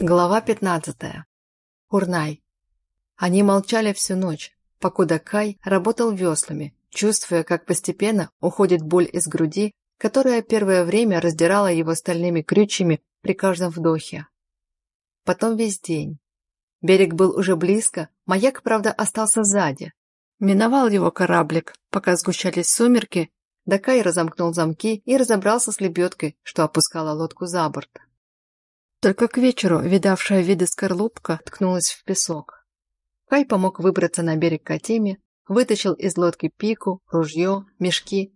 Глава 15. Урнай. Они молчали всю ночь, покуда Кай работал веслами, чувствуя, как постепенно уходит боль из груди, которая первое время раздирала его стальными крючьями при каждом вдохе. Потом весь день. Берег был уже близко, маяк, правда, остался сзади. Миновал его кораблик, пока сгущались сумерки, да Кай разомкнул замки и разобрался с лебедкой, что опускала лодку за борт. Только к вечеру видавшая виды скорлупка ткнулась в песок. Кай помог выбраться на берег Катиме, вытащил из лодки пику, ружье, мешки.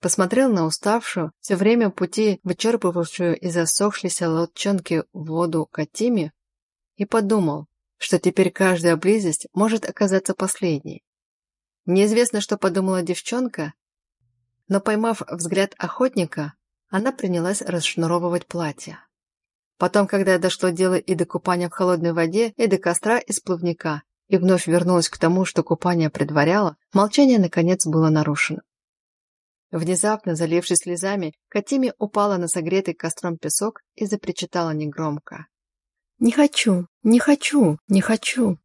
Посмотрел на уставшую, все время пути вычерпывавшую из засохшейся лодчонки воду Катиме и подумал, что теперь каждая близость может оказаться последней. Неизвестно, что подумала девчонка, но поймав взгляд охотника, она принялась расшнуровывать платье. Потом, когда дошло дело и до купания в холодной воде, и до костра из плавника, и вновь вернулась к тому, что купание предваряло, молчание, наконец, было нарушено. Внезапно, залившись слезами, Катиме упала на согретый костром песок и запричитала негромко. «Не хочу, не хочу, не хочу!»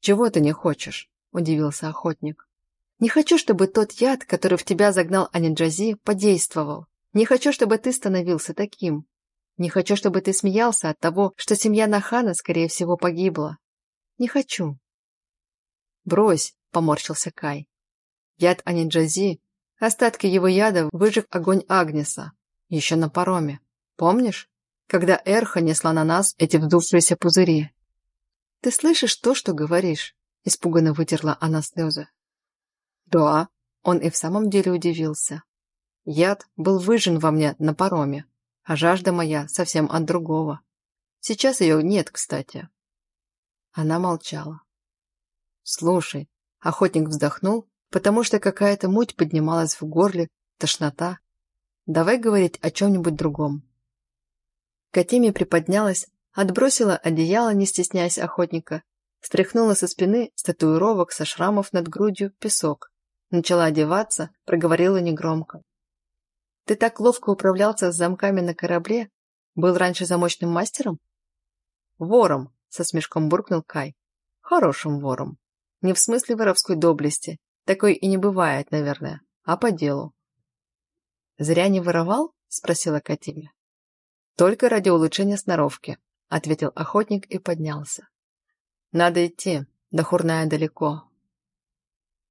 «Чего ты не хочешь?» – удивился охотник. «Не хочу, чтобы тот яд, который в тебя загнал Аниджази, подействовал. Не хочу, чтобы ты становился таким. Не хочу, чтобы ты смеялся от того, что семья Нахана, скорее всего, погибла. Не хочу. Брось, поморщился Кай. Яд Аниджази, остатки его яда выжег огонь Агнеса, еще на пароме. Помнишь, когда Эрха несла на нас эти вздувшиеся пузыри? Ты слышишь то, что говоришь? Испуганно вытерла она слезы. Да, он и в самом деле удивился. Яд был выжжен во мне на пароме, а жажда моя совсем от другого. Сейчас ее нет, кстати. Она молчала. Слушай, охотник вздохнул, потому что какая-то муть поднималась в горле, тошнота. Давай говорить о чем-нибудь другом. Катиме приподнялась, отбросила одеяло, не стесняясь охотника, стряхнула со спины с татуировок, со шрамов над грудью песок, начала одеваться, проговорила негромко. Ты так ловко управлялся с замками на корабле? Был раньше замочным мастером? Вором, со смешком буркнул Кай. Хорошим вором. Не в смысле воровской доблести. Такой и не бывает, наверное, а по делу. Зря не воровал? Спросила Катиме. Только ради улучшения сноровки, ответил охотник и поднялся. Надо идти, до Хурная далеко.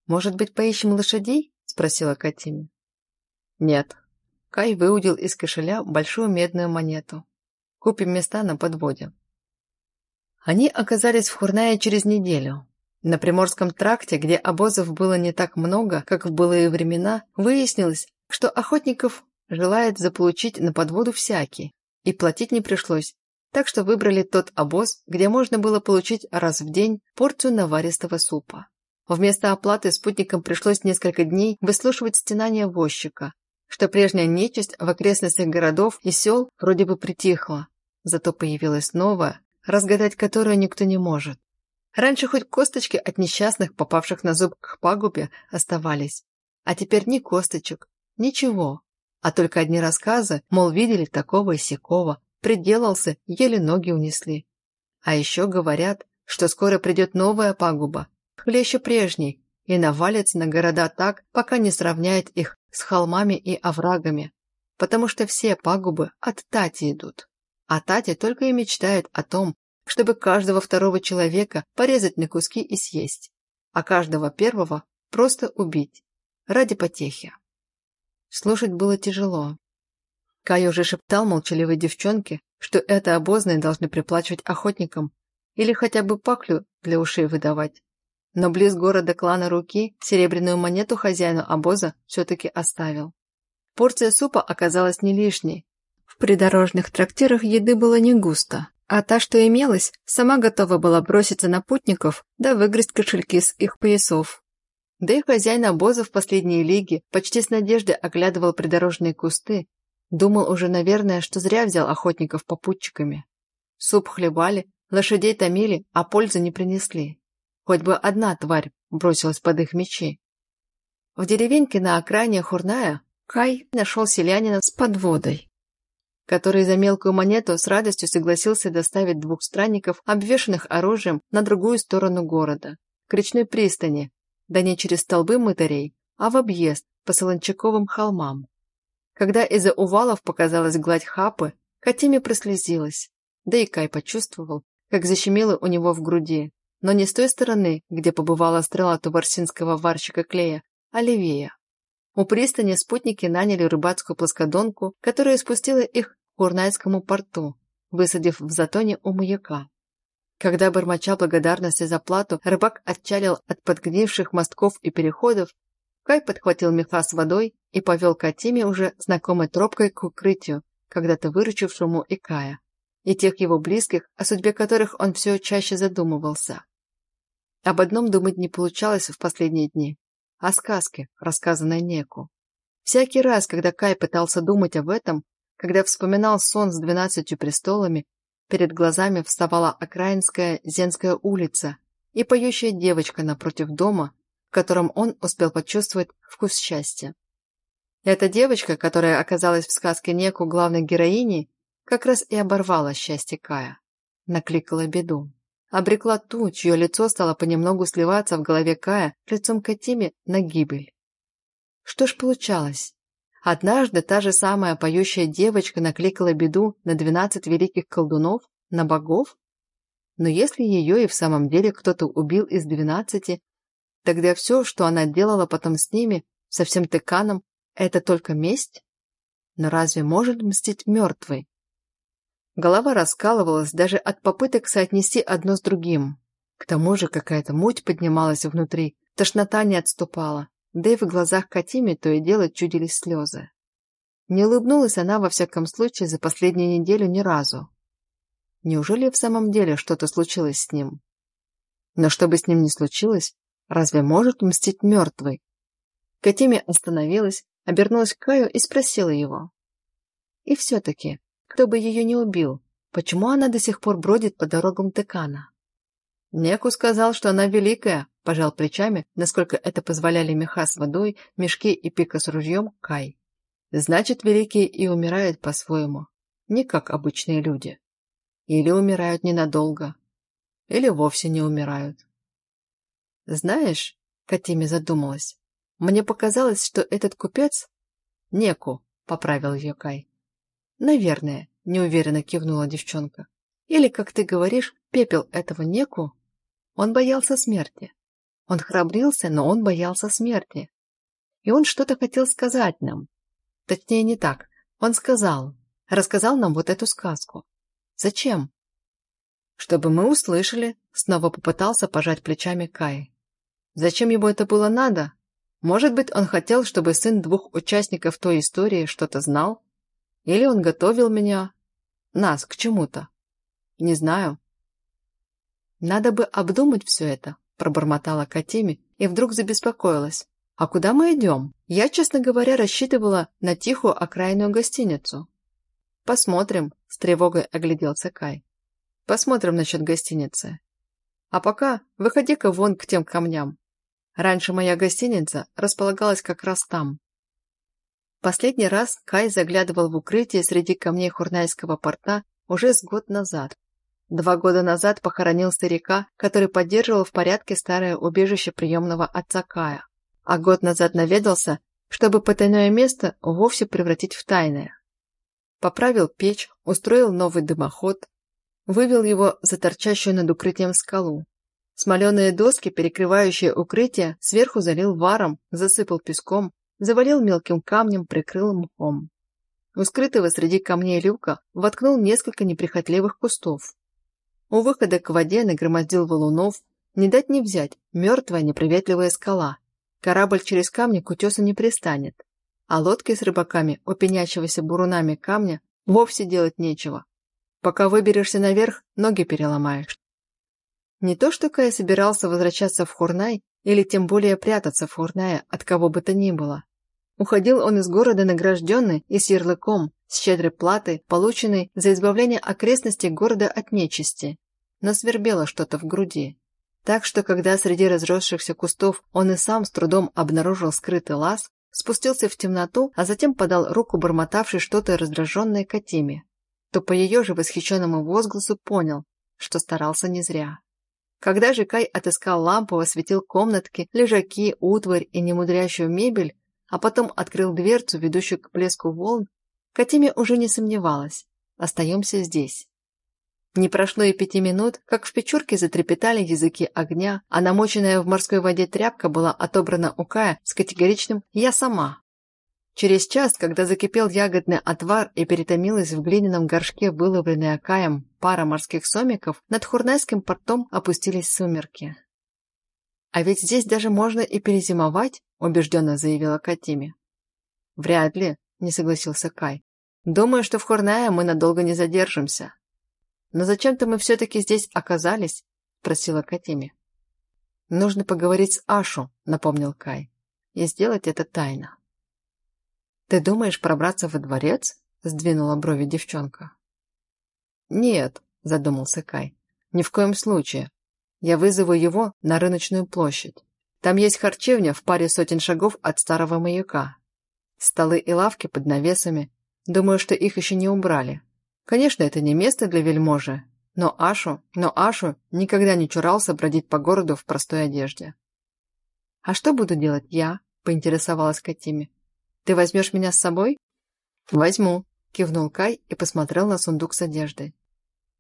Может быть, поищем лошадей? Спросила Катиме. Нет, Кай выудил из кошеля большую медную монету. «Купим места на подводе». Они оказались в Хурнае через неделю. На Приморском тракте, где обозов было не так много, как в былые времена, выяснилось, что охотников желает заполучить на подводу всякий, и платить не пришлось, так что выбрали тот обоз, где можно было получить раз в день порцию наваристого супа. Вместо оплаты спутникам пришлось несколько дней выслушивать стенания возчика, что прежняя нечисть в окрестностях городов и сел вроде бы притихла, зато появилась новая, разгадать которую никто не может. Раньше хоть косточки от несчастных, попавших на зуб к пагубе, оставались, а теперь ни косточек, ничего, а только одни рассказы, мол, видели такого и сякого, приделался, еле ноги унесли. А еще говорят, что скоро придет новая пагуба, хлеще прежней, и навалится на города так, пока не сравняет их с холмами и оврагами, потому что все пагубы от Тати идут. А Тати только и мечтает о том, чтобы каждого второго человека порезать на куски и съесть, а каждого первого просто убить, ради потехи. Слушать было тяжело. Кай уже шептал молчаливой девчонке, что это обозные должны приплачивать охотникам или хотя бы паклю для ушей выдавать, но близ города клана Руки серебряную монету хозяину обоза все-таки оставил. Порция супа оказалась не лишней. В придорожных трактирах еды было не густо, а та, что имелась, сама готова была броситься на путников да выгрызть кошельки с их поясов. Да и хозяин обоза в последние лиги почти с надеждой оглядывал придорожные кусты, думал уже, наверное, что зря взял охотников попутчиками. Суп хлебали, лошадей томили, а пользы не принесли. Хоть бы одна тварь бросилась под их мечи. В деревеньке на окраине Хурная Кай нашел селянина с подводой. который за мелкую монету с радостью согласился доставить двух странников, обвешанных оружием, на другую сторону города, к речной пристани, да не через столбы мытарей, а в объезд по Солончаковым холмам. Когда из-за увалов показалась гладь хапы, Катиме прослезилась, да и Кай почувствовал, как защемило у него в груди, но не с той стороны, где побывала стрела туварсинского варщика Клея, а левее. У пристани спутники наняли рыбацкую плоскодонку, которая спустила их к Курнайскому порту, высадив в затоне у маяка. Когда, бормоча благодарности за плату, рыбак отчалил от подгнивших мостков и переходов, Кай подхватил меха с водой и повел Катиме уже знакомой тропкой к укрытию, когда-то выручившему и Кая, и тех его близких, о судьбе которых он все чаще задумывался. Об одном думать не получалось в последние дни. О сказке, рассказанной Неку. Всякий раз, когда Кай пытался думать об этом, когда вспоминал сон с двенадцатью престолами, перед глазами вставала окраинская Зенская улица и поющая девочка напротив дома, в котором он успел почувствовать вкус счастья. Эта девочка, которая оказалась в сказке Неку главной героиней, как раз и оборвала счастье Кая. Накликала беду обрекла ту, чье лицо стало понемногу сливаться в голове Кая лицом Катиме на гибель. Что ж получалось? Однажды та же самая поющая девочка накликала беду на двенадцать великих колдунов, на богов? Но если ее и в самом деле кто-то убил из двенадцати, тогда все, что она делала потом с ними, со всем тыканом, это только месть? Но разве может мстить мертвый? Голова раскалывалась даже от попыток соотнести одно с другим. К тому же какая-то муть поднималась внутри, тошнота не отступала, да и в глазах Катиме то и дело чудились слезы. Не улыбнулась она, во всяком случае, за последнюю неделю ни разу. Неужели в самом деле что-то случилось с ним? Но что бы с ним ни случилось, разве может мстить мертвый? Катиме остановилась, обернулась к Каю и спросила его. И все-таки, кто бы ее не убил, почему она до сих пор бродит по дорогам Текана? Неку сказал, что она великая, пожал плечами, насколько это позволяли меха с водой, мешки и пика с ружьем Кай. Значит, великие и умирают по-своему, не как обычные люди. Или умирают ненадолго, или вовсе не умирают. Знаешь, Катиме задумалась, мне показалось, что этот купец... Неку, поправил ее Кай. «Наверное», — неуверенно кивнула девчонка. «Или, как ты говоришь, пепел этого неку?» Он боялся смерти. Он храбрился, но он боялся смерти. И он что-то хотел сказать нам. Точнее, не так. Он сказал, рассказал нам вот эту сказку. Зачем? Чтобы мы услышали, снова попытался пожать плечами Кай. Зачем ему это было надо? Может быть, он хотел, чтобы сын двух участников той истории что-то знал? Или он готовил меня, нас, к чему-то. Не знаю. Надо бы обдумать все это, пробормотала Катиме и вдруг забеспокоилась. А куда мы идем? Я, честно говоря, рассчитывала на тихую окраинную гостиницу. Посмотрим, с тревогой огляделся Кай. Посмотрим насчет гостиницы. А пока выходи-ка вон к тем камням. Раньше моя гостиница располагалась как раз там. Последний раз Кай заглядывал в укрытие среди камней Хурнайского порта уже с год назад. Два года назад похоронил старика, который поддерживал в порядке старое убежище приемного отца Кая. А год назад наведался, чтобы потайное место вовсе превратить в тайное. Поправил печь, устроил новый дымоход, вывел его за торчащую над укрытием скалу. Смоленые доски, перекрывающие укрытие, сверху залил варом, засыпал песком, завалил мелким камнем, прикрыл мхом. У скрытого среди камней люка воткнул несколько неприхотливых кустов. У выхода к воде нагромоздил валунов, не дать не взять, мертвая неприветливая скала. Корабль через камни к утесу не пристанет, а лодки с рыбаками у бурунами камня вовсе делать нечего. Пока выберешься наверх, ноги переломаешь. Не то что Кай собирался возвращаться в Хурнай или тем более прятаться в Хурная от кого бы то ни было. Уходил он из города награжденный и с ярлыком, с щедрой платой, полученной за избавление окрестностей города от нечисти. Но свербело что-то в груди. Так что, когда среди разросшихся кустов он и сам с трудом обнаружил скрытый лаз, спустился в темноту, а затем подал руку бормотавшей что-то раздраженной Катиме, то по ее же восхищенному возгласу понял, что старался не зря. Когда же Кай отыскал лампу, осветил комнатки, лежаки, утварь и немудрящую мебель, а потом открыл дверцу, ведущую к плеску волн, Катиме уже не сомневалась. Остаемся здесь. Не прошло и пяти минут, как в печурке затрепетали языки огня, а намоченная в морской воде тряпка была отобрана у Кая с категоричным «я сама». Через час, когда закипел ягодный отвар и перетомилась в глиняном горшке выловленная Каем пара морских сомиков, над Хурнайским портом опустились сумерки. «А ведь здесь даже можно и перезимовать», – убежденно заявила Катиме. «Вряд ли», – не согласился Кай. «Думаю, что в Хурная мы надолго не задержимся». «Но зачем-то мы все-таки здесь оказались?» – спросила Катиме. «Нужно поговорить с Ашу», – напомнил Кай, – «и сделать это тайно». «Ты думаешь пробраться во дворец?» – сдвинула брови девчонка. «Нет», – задумался Кай, – «ни в коем случае. Я вызову его на рыночную площадь. Там есть харчевня в паре сотен шагов от старого маяка. Столы и лавки под навесами. Думаю, что их еще не убрали. Конечно, это не место для вельможи, но Ашу, но Ашу никогда не чурался бродить по городу в простой одежде. «А что буду делать я?» – поинтересовалась Катиме. «Ты возьмешь меня с собой?» «Возьму», – кивнул Кай и посмотрел на сундук с одеждой.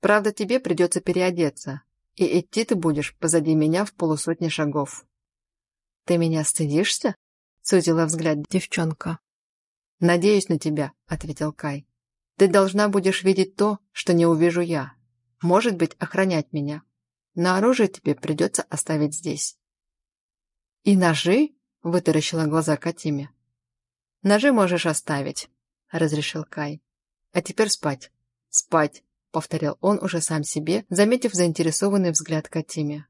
«Правда, тебе придется переодеться, и идти ты будешь позади меня в полусотни шагов». «Ты меня стыдишься?» – сузила взгляд девчонка. «Надеюсь на тебя», – ответил Кай. Ты должна будешь видеть то, что не увижу я. Может быть, охранять меня. На оружие тебе придется оставить здесь». «И ножи?» – вытаращила глаза Катиме. «Ножи можешь оставить», – разрешил Кай. «А теперь спать». «Спать», – повторил он уже сам себе, заметив заинтересованный взгляд Катиме.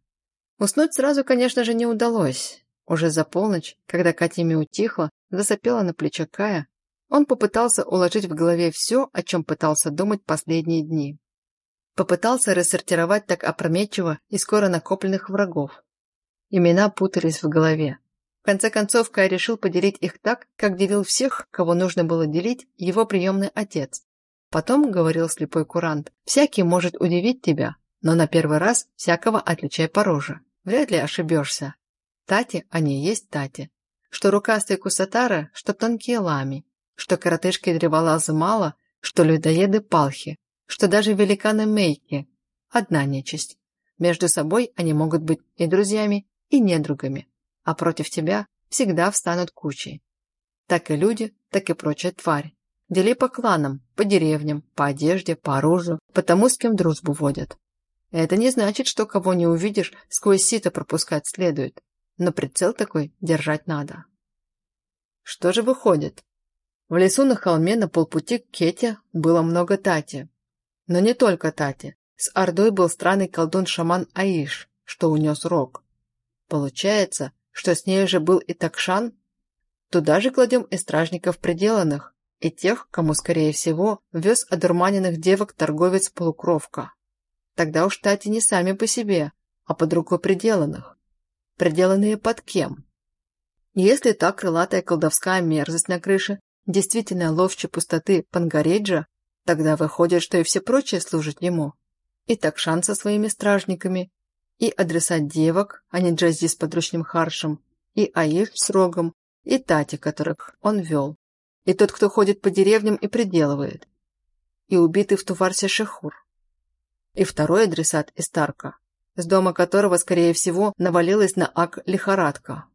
Уснуть сразу, конечно же, не удалось. Уже за полночь, когда Катиме утихла, засопела на плечо Кая, он попытался уложить в голове все, о чем пытался думать последние дни. Попытался рассортировать так опрометчиво и скоро накопленных врагов. Имена путались в голове. Конце концов, Кай решил поделить их так, как делил всех, кого нужно было делить, его приемный отец. Потом, говорил слепой курант, «Всякий может удивить тебя, но на первый раз всякого отличай по роже. Вряд ли ошибешься. Тати, они есть тати. Что рукастые кусатары, что тонкие лами, что коротышки древолазы мало, что людоеды палхи, что даже великаны Мейки – одна нечисть. Между собой они могут быть и друзьями, и недругами, а против тебя всегда встанут кучей. Так и люди, так и прочая тварь. Дели по кланам, по деревням, по одежде, по оружию, по тому, с кем дружбу водят. Это не значит, что кого не увидишь, сквозь сито пропускать следует, но прицел такой держать надо. Что же выходит? В лесу на холме на полпути к Кете было много Тати. Но не только Тати. С Ордой был странный колдун-шаман Аиш, что унес рог. Получается, что с ней же был и Такшан? Туда же кладем и стражников приделанных, и тех, кому, скорее всего, вез одурманенных девок торговец-полукровка. Тогда уж Тати не сами по себе, а под рукой приделанных. Приделанные под кем? Если та крылатая колдовская мерзость на крыше действительно ловче пустоты Пангареджа, тогда выходит, что и все прочие служат ему. И Такшан со своими стражниками, и адресат девок, а не Джази с подручным Харшем, и Аиш с Рогом, и Тати, которых он вел, и тот, кто ходит по деревням и приделывает, и убитый в Туварсе Шехур, и второй адресат из Тарка, с дома которого, скорее всего, навалилась на Ак лихорадка,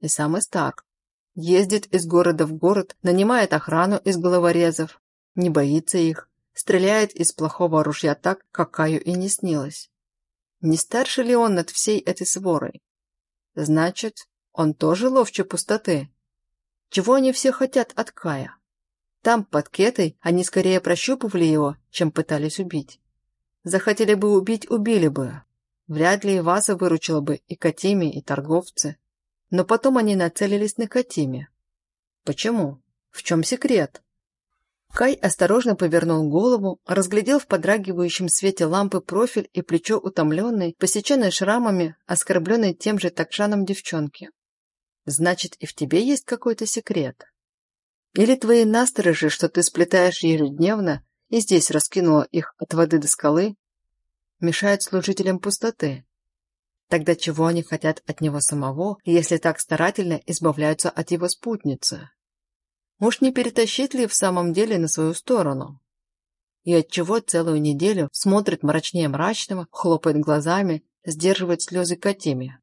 и сам Истарк, Ездит из города в город, нанимает охрану из головорезов, не боится их, стреляет из плохого ружья так, как Каю и не снилось. Не старше ли он над всей этой сворой? Значит, он тоже ловче пустоты. Чего они все хотят от Кая? Там, под Кетой, они скорее прощупывали его, чем пытались убить. Захотели бы убить, убили бы. Вряд ли и Васа выручила бы и Катими, и торговцы но потом они нацелились на Катиме. Почему? В чем секрет? Кай осторожно повернул голову, разглядел в подрагивающем свете лампы профиль и плечо утомленной, посеченной шрамами, оскорбленной тем же такшаном девчонки. Значит, и в тебе есть какой-то секрет. Или твои насторожи, что ты сплетаешь ежедневно, и здесь раскинула их от воды до скалы, мешают служителям пустоты. Тогда чего они хотят от него самого, если так старательно избавляются от его спутницы? Уж не перетащить ли в самом деле на свою сторону? И отчего целую неделю смотрит мрачнее мрачного, хлопает глазами, сдерживает слезы Катиме?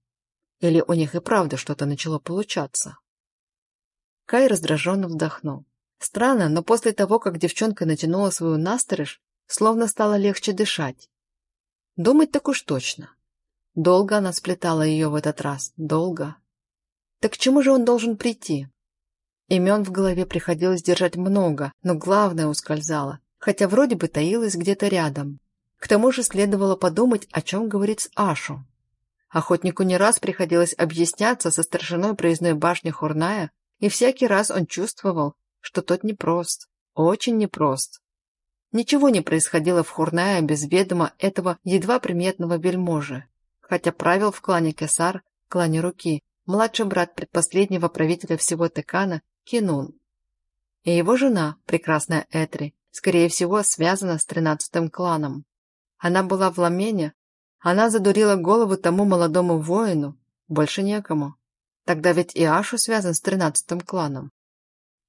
Или у них и правда что-то начало получаться? Кай раздраженно вздохнул. Странно, но после того, как девчонка натянула свою насторож, словно стало легче дышать. Думать так уж точно. Долго она сплетала ее в этот раз, долго. Так к чему же он должен прийти? Имен в голове приходилось держать много, но главное ускользало, хотя вроде бы таилось где-то рядом. К тому же следовало подумать, о чем говорит с Ашу. Охотнику не раз приходилось объясняться со старшиной проездной башни Хурная, и всякий раз он чувствовал, что тот непрост, очень непрост. Ничего не происходило в Хурная без ведома этого едва приметного вельможи хотя правил в клане Кесар, клане Руки, младший брат предпоследнего правителя всего Текана, Кинун. И его жена, прекрасная Этри, скорее всего, связана с тринадцатым кланом. Она была в Ламене, она задурила голову тому молодому воину, больше некому. Тогда ведь и Ашу связан с тринадцатым кланом.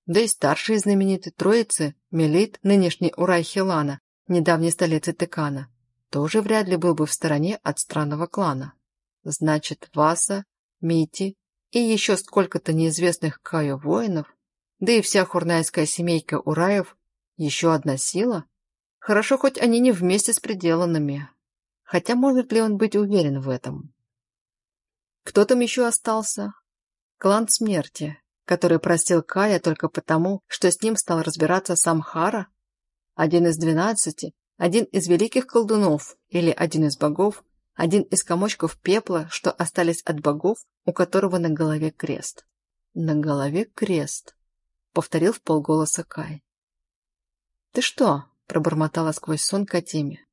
Да и старший знаменитый троицы, Мелит, нынешний Урай Хилана, недавней столицы Текана, тоже вряд ли был бы в стороне от странного клана. Значит, Васа, Мити и еще сколько-то неизвестных Каю воинов, да и вся хурнайская семейка Ураев – еще одна сила? Хорошо, хоть они не вместе с пределанными. Хотя может ли он быть уверен в этом? Кто там еще остался? Клан смерти, который простил Кая только потому, что с ним стал разбираться сам Хара, один из двенадцати, один из великих колдунов или один из богов, один из комочков пепла, что остались от богов, у которого на голове крест. На голове крест, повторил в полголоса Кай. Ты что? пробормотала сквозь сон Катиме.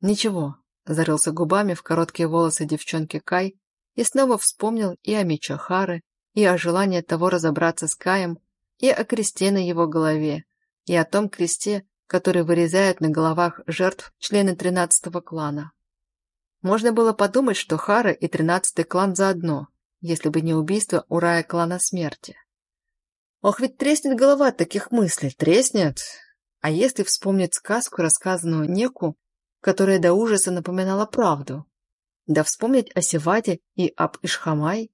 Ничего, зарылся губами в короткие волосы девчонки Кай и снова вспомнил и о мече Хары, и о желании того разобраться с Каем, и о кресте на его голове, и о том кресте, который вырезают на головах жертв члены тринадцатого клана. Можно было подумать, что Хара и тринадцатый клан заодно, если бы не убийство Урая клана смерти. Ох, ведь треснет голова от таких мыслей, треснет. А если вспомнить сказку, рассказанную Неку, которая до ужаса напоминала правду? Да вспомнить о Севаде и об Ишхамай?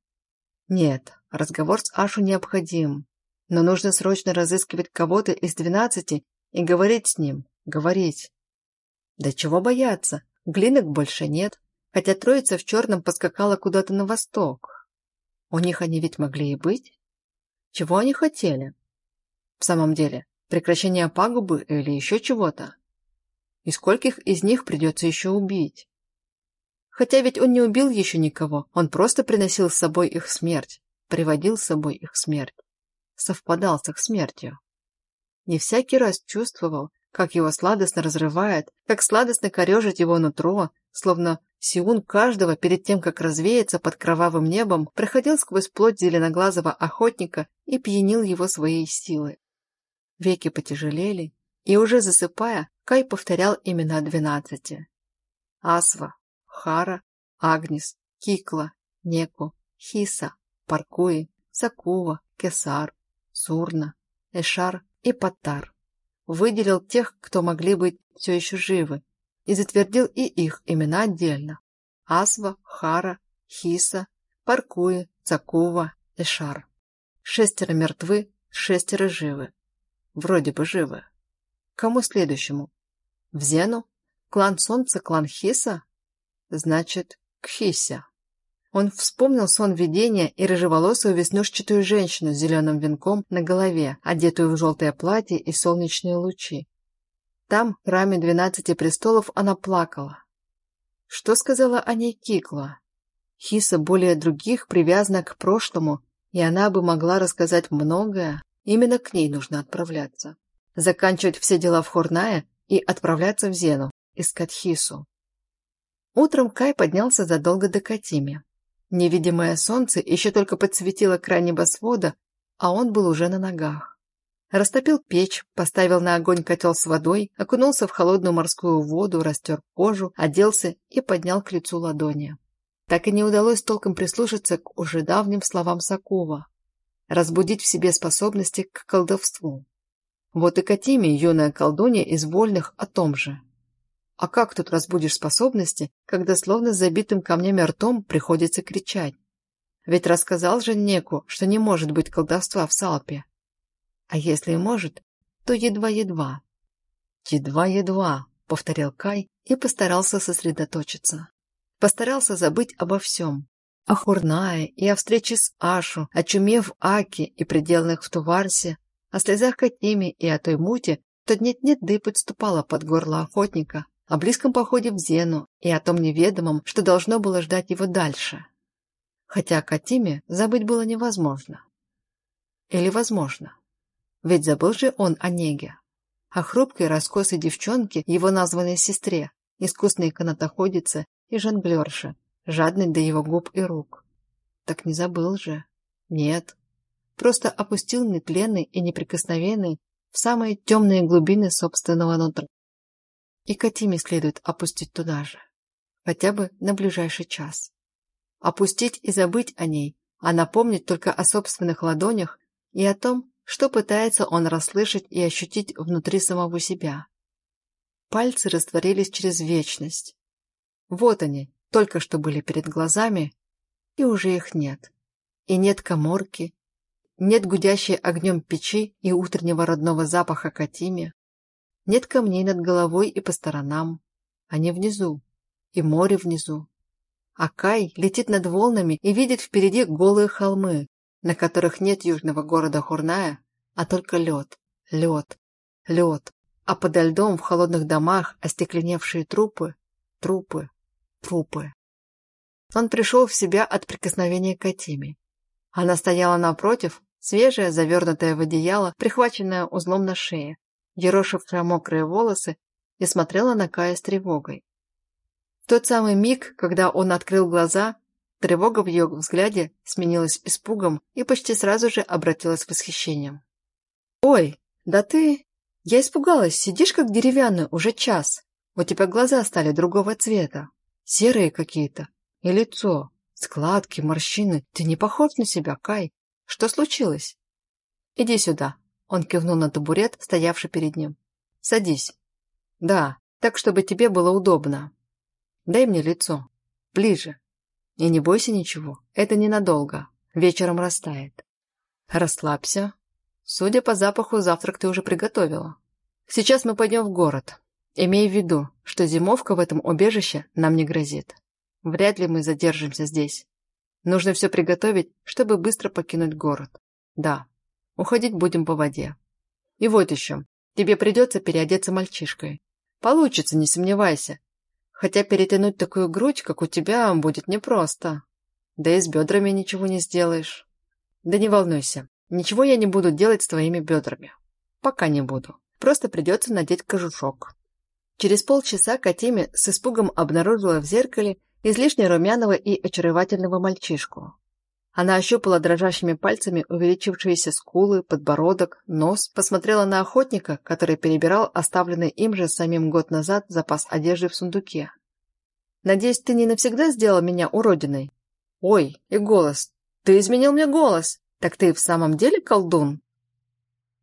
Нет, разговор с Ашу необходим. Но нужно срочно разыскивать кого-то из двенадцати и говорить с ним, говорить. Да чего бояться, глинок больше нет, хотя троица в черном поскакала куда-то на восток. У них они ведь могли и быть. Чего они хотели? В самом деле, прекращение пагубы или еще чего-то? И скольких из них придется еще убить? Хотя ведь он не убил еще никого, он просто приносил с собой их смерть, приводил с собой их смерть, совпадал с их смертью не всякий раз чувствовал, как его сладостно разрывает, как сладостно корежит его нутро, словно сиун каждого перед тем, как развеяться под кровавым небом, проходил сквозь плоть зеленоглазого охотника и пьянил его своей силой. Веки потяжелели, и уже засыпая, Кай повторял имена двенадцати. Асва, Хара, Агнис, Кикла, Неку, Хиса, Паркуи, Сакува, Кесар, Сурна, Эшар и Паттар. Выделил тех, кто могли быть все еще живы, и затвердил и их имена отдельно. Асва, Хара, Хиса, Паркуи, Цакува, Эшар. Шестеро мертвы, шестеро живы. Вроде бы живы. Кому следующему? В Зену? Клан Солнца, клан Хиса? Значит, к Хисе. Он вспомнил сон видения и рыжеволосую веснушчатую женщину с зеленым венком на голове, одетую в желтое платье и солнечные лучи. Там, в храме двенадцати престолов, она плакала. Что сказала о ней Кикла? Хиса более других привязана к прошлому, и она бы могла рассказать многое. Именно к ней нужно отправляться. Заканчивать все дела в Хорная и отправляться в Зену, искать Хису. Утром Кай поднялся задолго до Катиме. Невидимое солнце еще только подсветило край небосвода, а он был уже на ногах. Растопил печь, поставил на огонь котел с водой, окунулся в холодную морскую воду, растер кожу, оделся и поднял к лицу ладони. Так и не удалось толком прислушаться к уже давним словам Сакова, разбудить в себе способности к колдовству. Вот и Катиме, юная колдунья из вольных, о том же. А как тут разбудишь способности, когда словно с забитым камнями ртом приходится кричать? Ведь рассказал же Неку, что не может быть колдовства в Салпе. А если и может, то едва-едва. «Едва-едва», — повторил Кай и постарался сосредоточиться. Постарался забыть обо всем. О Хурнае и о встрече с Ашу, о чуме в Аке и пределных в Туварсе, о слезах Катиме и о той муте, что нет-нет, да и подступала под горло охотника, о близком походе в Зену и о том неведомом, что должно было ждать его дальше. Хотя о Катиме забыть было невозможно. Или возможно. Ведь забыл же он о Неге. О хрупкой раскосой девчонке, его названной сестре, искусной канатоходице и жонглерше, жадной до его губ и рук. Так не забыл же. Нет. Просто опустил нетленный и неприкосновенный в самые темные глубины собственного нутра. И Катиме следует опустить туда же. Хотя бы на ближайший час. Опустить и забыть о ней, а напомнить только о собственных ладонях и о том, что пытается он расслышать и ощутить внутри самого себя. Пальцы растворились через вечность. Вот они, только что были перед глазами, и уже их нет. И нет коморки, нет гудящей огнем печи и утреннего родного запаха Катиме, нет камней над головой и по сторонам. Они внизу, и море внизу. А Кай летит над волнами и видит впереди голые холмы, на которых нет южного города Хурная, а только лед, лед, лед, а подо льдом в холодных домах остекленевшие трупы, трупы, трупы. Он пришел в себя от прикосновения Катими. Она стояла напротив, свежая, завернутая в одеяло, прихваченная узлом на шее, ерошившая мокрые волосы, и смотрела на Кая с тревогой. В тот самый миг, когда он открыл глаза, тревога в ее взгляде сменилась испугом и почти сразу же обратилась к восхищением. «Ой, да ты...» Я испугалась, сидишь как деревянный уже час. У тебя глаза стали другого цвета. Серые какие-то. И лицо. Складки, морщины. Ты не похож на себя, Кай. Что случилось? Иди сюда. Он кивнул на табурет, стоявший перед ним. Садись. Да, так, чтобы тебе было удобно. Дай мне лицо. Ближе. И не бойся ничего. Это ненадолго. Вечером растает. Расслабься. Судя по запаху, завтрак ты уже приготовила. Сейчас мы пойдем в город. Имей в виду, что зимовка в этом убежище нам не грозит. Вряд ли мы задержимся здесь. Нужно все приготовить, чтобы быстро покинуть город. Да, уходить будем по воде. И вот еще, тебе придется переодеться мальчишкой. Получится, не сомневайся. Хотя перетянуть такую грудь, как у тебя, будет непросто. Да и с бедрами ничего не сделаешь. Да не волнуйся, Ничего я не буду делать с твоими бедрами. Пока не буду. Просто придется надеть кожушок. Через полчаса Катиме с испугом обнаружила в зеркале излишне румяного и очаровательного мальчишку. Она ощупала дрожащими пальцами увеличившиеся скулы, подбородок, нос, посмотрела на охотника, который перебирал оставленный им же самим год назад запас одежды в сундуке. «Надеюсь, ты не навсегда сделал меня уродиной?» «Ой, и голос! Ты изменил мне голос!» «Так ты в самом деле колдун?»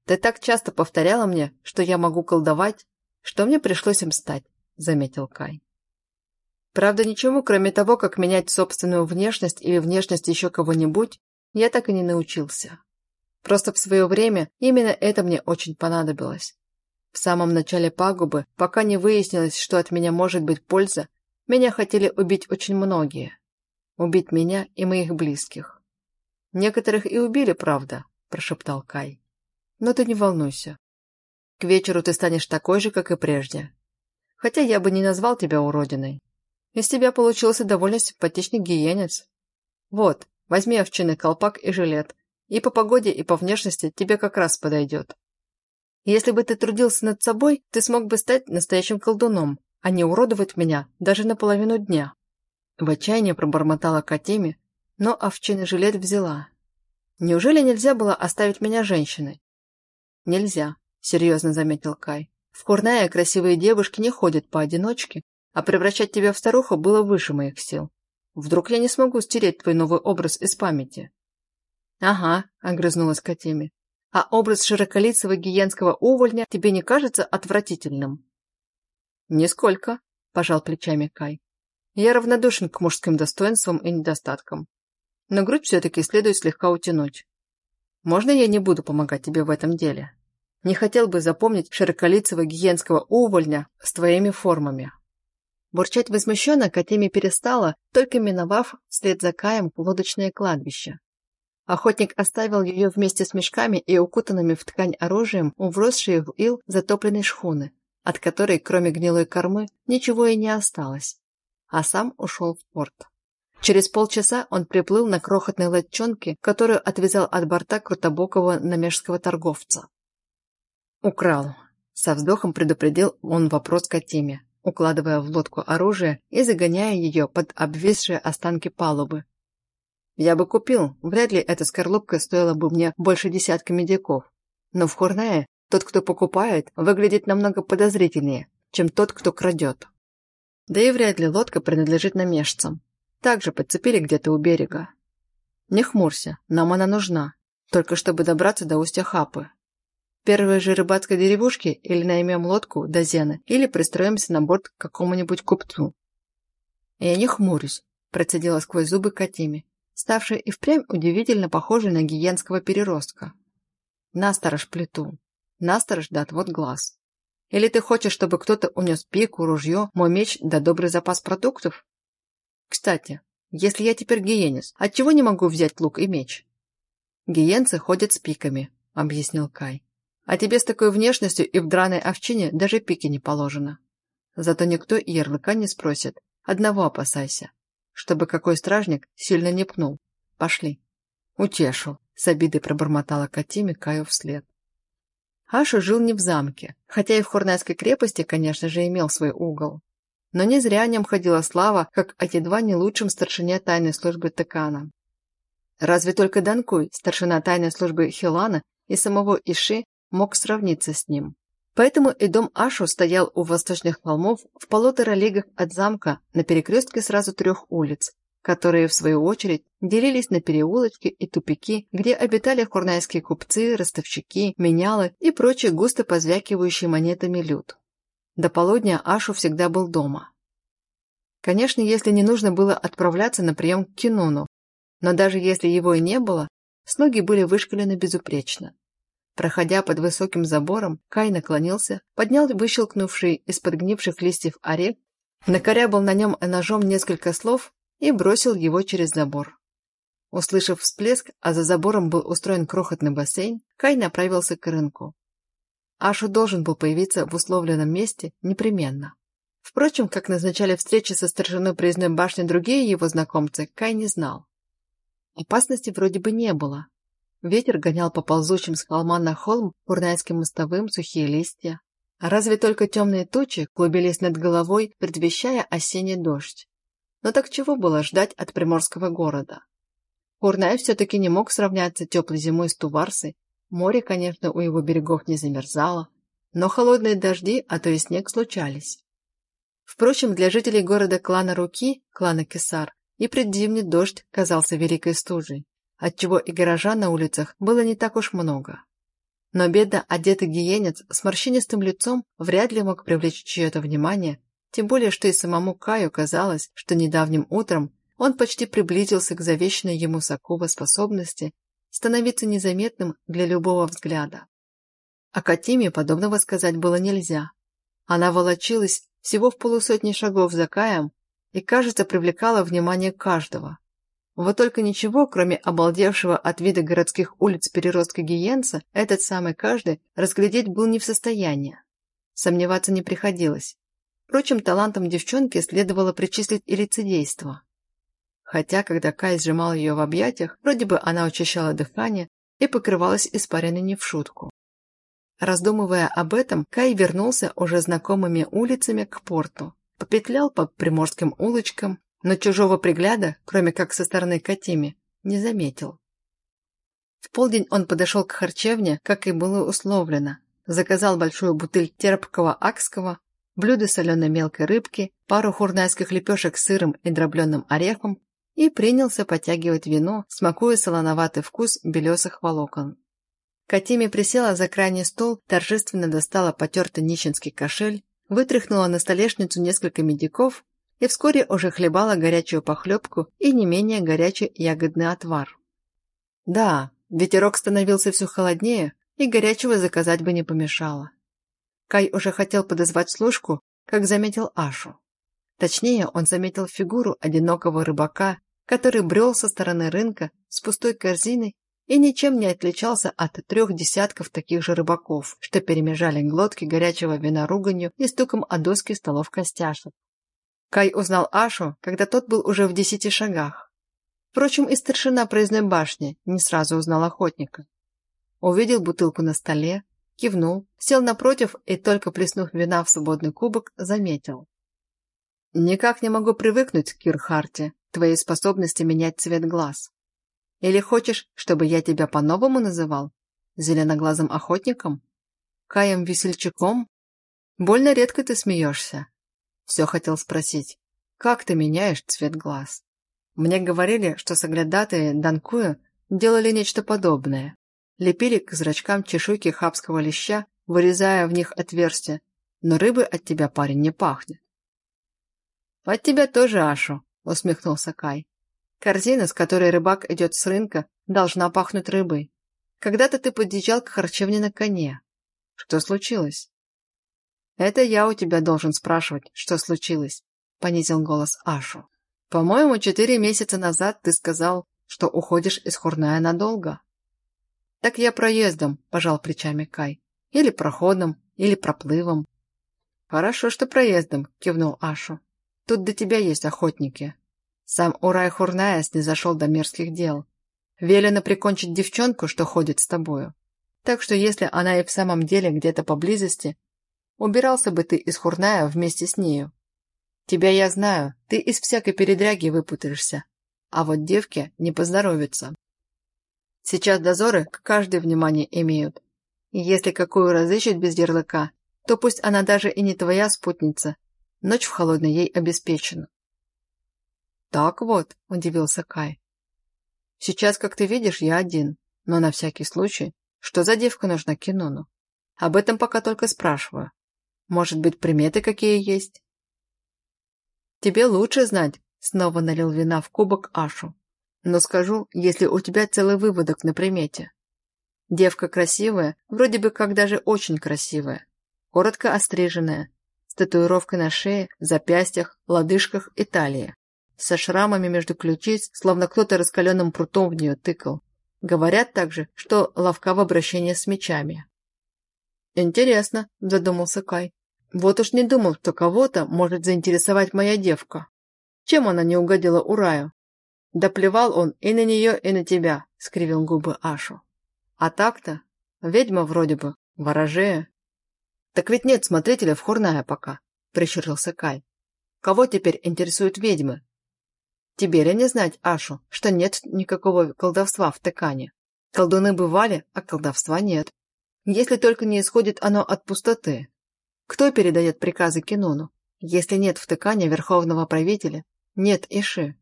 «Ты так часто повторяла мне, что я могу колдовать, что мне пришлось им стать», — заметил Кай. Правда, ничему, кроме того, как менять собственную внешность или внешность еще кого-нибудь, я так и не научился. Просто в свое время именно это мне очень понадобилось. В самом начале пагубы, пока не выяснилось, что от меня может быть польза, меня хотели убить очень многие. Убить меня и моих близких. «Некоторых и убили, правда», – прошептал Кай. «Но ты не волнуйся. К вечеру ты станешь такой же, как и прежде. Хотя я бы не назвал тебя уродиной. Из тебя получился довольно симпатичный гиенец. Вот, возьми овчинный колпак и жилет. И по погоде, и по внешности тебе как раз подойдет. Если бы ты трудился над собой, ты смог бы стать настоящим колдуном, а не уродовать меня даже на половину дня». В отчаянии пробормотала Катиме, но овчинный жилет взяла. Неужели нельзя было оставить меня женщиной? Нельзя, серьезно заметил Кай. В Курная красивые девушки не ходят поодиночке, а превращать тебя в старуху было выше моих сил. Вдруг я не смогу стереть твой новый образ из памяти? Ага, огрызнулась Катеми. А образ широколицего гиенского увольня тебе не кажется отвратительным? Нисколько, пожал плечами Кай. Я равнодушен к мужским достоинствам и недостаткам. Но грудь все-таки следует слегка утянуть. Можно я не буду помогать тебе в этом деле? Не хотел бы запомнить широколицего гиенского увольня с твоими формами. Бурчать возмущенно Катеми перестала, только миновав вслед за Каем лодочное кладбище. Охотник оставил ее вместе с мешками и укутанными в ткань оружием у в ил затопленной шхуны, от которой, кроме гнилой кормы, ничего и не осталось а сам ушел в порт. Через полчаса он приплыл на крохотной лодчонке, которую отвязал от борта крутобокого намежского торговца. «Украл», — со вздохом предупредил он вопрос Катиме, укладывая в лодку оружие и загоняя ее под обвисшие останки палубы. «Я бы купил, вряд ли эта скорлупка стоила бы мне больше десятка медиков. Но в Хурнае тот, кто покупает, выглядит намного подозрительнее, чем тот, кто крадет». Да и вряд ли лодка принадлежит намежцам. Также подцепили где-то у берега. Не хмурься, нам она нужна. Только чтобы добраться до устья Хапы. Первой же рыбацкой деревушки или наймем лодку до Зены, или пристроимся на борт к какому-нибудь купцу. Я не хмурюсь, процедила сквозь зубы Катиме, ставшая и впрямь удивительно похожей на гиенского переростка. Насторож плиту. Насторож да отвод глаз. Или ты хочешь, чтобы кто-то унес пику, ружье, мой меч да добрый запас продуктов? Кстати, если я теперь гиенец, отчего не могу взять лук и меч? Гиенцы ходят с пиками, объяснил Кай. А тебе с такой внешностью и в драной овчине даже пики не положено. Зато никто и ярлыка не спросит. Одного опасайся. Чтобы какой стражник сильно не пнул. Пошли. Утешил. С обидой пробормотала Катиме Каю вслед. Аша жил не в замке, хотя и в Хорнайской крепости, конечно же, имел свой угол. Но не зря о нем ходила слава, как о едва не лучшем старшине тайной службы Текана. Разве только Данкуй, старшина тайной службы Хилана и самого Иши, мог сравниться с ним. Поэтому и дом Ашу стоял у восточных холмов в полутора лигах от замка на перекрестке сразу трех улиц, которые, в свою очередь, делились на переулочки и тупики, где обитали хурнайские купцы, ростовщики, менялы и прочие густо позвякивающие монетами люд. До полудня Ашу всегда был дома. Конечно, если не нужно было отправляться на прием к Кинону, но даже если его и не было, слуги были вышкалены безупречно. Проходя под высоким забором, Кай наклонился, поднял выщелкнувший из подгнивших листьев орех, накорябал на нем ножом несколько слов и бросил его через забор. Услышав всплеск, а за забором был устроен крохотный бассейн, Кай направился к рынку. Ашу должен был появиться в условленном месте непременно. Впрочем, как назначали встречи со старшиной проездной башни другие его знакомцы, Кай не знал. Опасности вроде бы не было. Ветер гонял по ползущим с холма на холм курнайским мостовым сухие листья. Разве только темные тучи клубились над головой, предвещая осенний дождь. Но так чего было ждать от приморского города? Курнай все-таки не мог сравняться теплой зимой с Туварсой. Море, конечно, у его берегов не замерзало, но холодные дожди, а то и снег случались. Впрочем, для жителей города клана Руки, клана Кесар, и предзимний дождь казался великой стужей, отчего и горожан на улицах было не так уж много. Но бедно одетый гиенец с морщинистым лицом вряд ли мог привлечь чье-то внимание тем более, что и самому Каю казалось, что недавним утром он почти приблизился к завещанной ему Сакува способности становиться незаметным для любого взгляда. О Катиме подобного сказать было нельзя. Она волочилась всего в полусотни шагов за Каем и, кажется, привлекала внимание каждого. Вот только ничего, кроме обалдевшего от вида городских улиц переростка гиенца, этот самый каждый разглядеть был не в состоянии. Сомневаться не приходилось. Впрочем, талантом девчонки следовало причислить и лицедейство. Хотя, когда Кай сжимал ее в объятиях, вроде бы она учащала дыхание и покрывалась испаренной не в шутку. Раздумывая об этом, Кай вернулся уже знакомыми улицами к порту, попетлял по приморским улочкам, но чужого пригляда, кроме как со стороны Катими, не заметил. В полдень он подошел к харчевне, как и было условлено, заказал большую бутыль терпкого акского, блюдо соленой мелкой рыбки, пару хурнайских лепешек с сыром и дробленым орехом и принялся подтягивать вино, смакуя солоноватый вкус белесых волокон. Катими присела за крайний стол, торжественно достала потертый нищенский кошель, вытряхнула на столешницу несколько медиков и вскоре уже хлебала горячую похлебку и не менее горячий ягодный отвар. Да, ветерок становился все холоднее, и горячего заказать бы не помешало. Кай уже хотел подозвать служку, как заметил Ашу. Точнее, он заметил фигуру одинокого рыбака, который брел со стороны рынка с пустой корзиной и ничем не отличался от трех десятков таких же рыбаков, что перемежали глотки горячего вина руганью и стуком о доски столов костяшек. Кай узнал Ашу, когда тот был уже в десяти шагах. Впрочем, и старшина проездной башни не сразу узнал охотника. Увидел бутылку на столе, кивнул, сел напротив и, только плеснув вина в свободный кубок, заметил. «Никак не могу привыкнуть, Кирхарте, твоей способности менять цвет глаз. Или хочешь, чтобы я тебя по-новому называл? Зеленоглазым охотником? Каем весельчаком? Больно редко ты смеешься. Все хотел спросить. Как ты меняешь цвет глаз? Мне говорили, что соглядатые Данкуя делали нечто подобное. Лепили к зрачкам чешуйки хабского леща, вырезая в них отверстия. Но рыбы от тебя, парень, не пахнет. «От тебя тоже, Ашу», — усмехнулся Кай. «Корзина, с которой рыбак идет с рынка, должна пахнуть рыбой. Когда-то ты подъезжал к харчевне на коне. Что случилось?» «Это я у тебя должен спрашивать, что случилось», — понизил голос Ашу. «По-моему, четыре месяца назад ты сказал, что уходишь из Хурная надолго». «Так я проездом», – пожал плечами Кай. «Или проходом, или проплывом». «Хорошо, что проездом», – кивнул Ашу. Тут до тебя есть охотники. Сам Урай Хурнаес не зашел до мерзких дел. Велено прикончить девчонку, что ходит с тобою. Так что если она и в самом деле где-то поблизости, убирался бы ты из Хурная вместе с нею. Тебя я знаю, ты из всякой передряги выпутаешься. А вот девке не поздоровится. Сейчас дозоры к каждой внимание имеют. И если какую разыщет без ярлыка, то пусть она даже и не твоя спутница, Ночь в холодной ей обеспечена. «Так вот», – удивился Кай. «Сейчас, как ты видишь, я один, но на всякий случай, что за девка нужна Кинону? Об этом пока только спрашиваю. Может быть, приметы какие есть?» «Тебе лучше знать», – снова налил вина в кубок Ашу. «Но скажу, если у тебя целый выводок на примете. Девка красивая, вроде бы как даже очень красивая, коротко остриженная, с татуировкой на шее, запястьях, лодыжках и талии. Со шрамами между ключиц, словно кто-то раскаленным прутом в нее тыкал. Говорят также, что ловка в обращении с мечами. «Интересно», – задумался Кай. «Вот уж не думал, что кого-то может заинтересовать моя девка. Чем она не угодила Ураю?» «Да плевал он и на нее, и на тебя», – скривил губы Ашу. «А так-то? Ведьма вроде бы, ворожея». «Так ведь нет смотрителя в Хурная пока», – прищурился Кай. «Кого теперь интересуют ведьмы?» «Тебе ли не знать, Ашу, что нет никакого колдовства в Текане? Колдуны бывали, а колдовства нет. Если только не исходит оно от пустоты. Кто передает приказы Кинону? Если нет в Текане верховного правителя, нет Иши.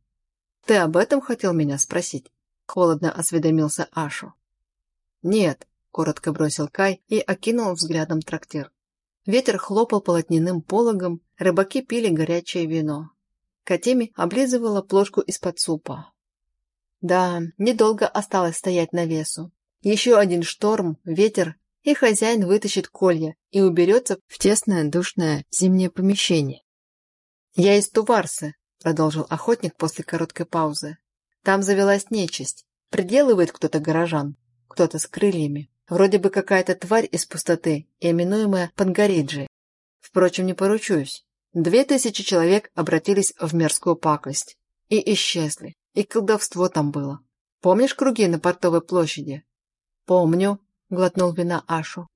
Ты об этом хотел меня спросить?» Холодно осведомился Ашу. «Нет», – коротко бросил Кай и окинул взглядом трактир. Ветер хлопал полотняным пологом, рыбаки пили горячее вино. Катеми облизывала плошку из-под супа. Да, недолго осталось стоять на весу. Еще один шторм, ветер, и хозяин вытащит колья и уберется в тесное душное зимнее помещение. «Я из Туварсы», — продолжил охотник после короткой паузы. «Там завелась нечисть. Приделывает кто-то горожан, кто-то с крыльями. Вроде бы какая-то тварь из пустоты, именуемая Пангариджи. Впрочем, не поручусь. Две тысячи человек обратились в мерзкую пакость. И исчезли. И колдовство там было. Помнишь круги на портовой площади? Помню, глотнул вина Ашу.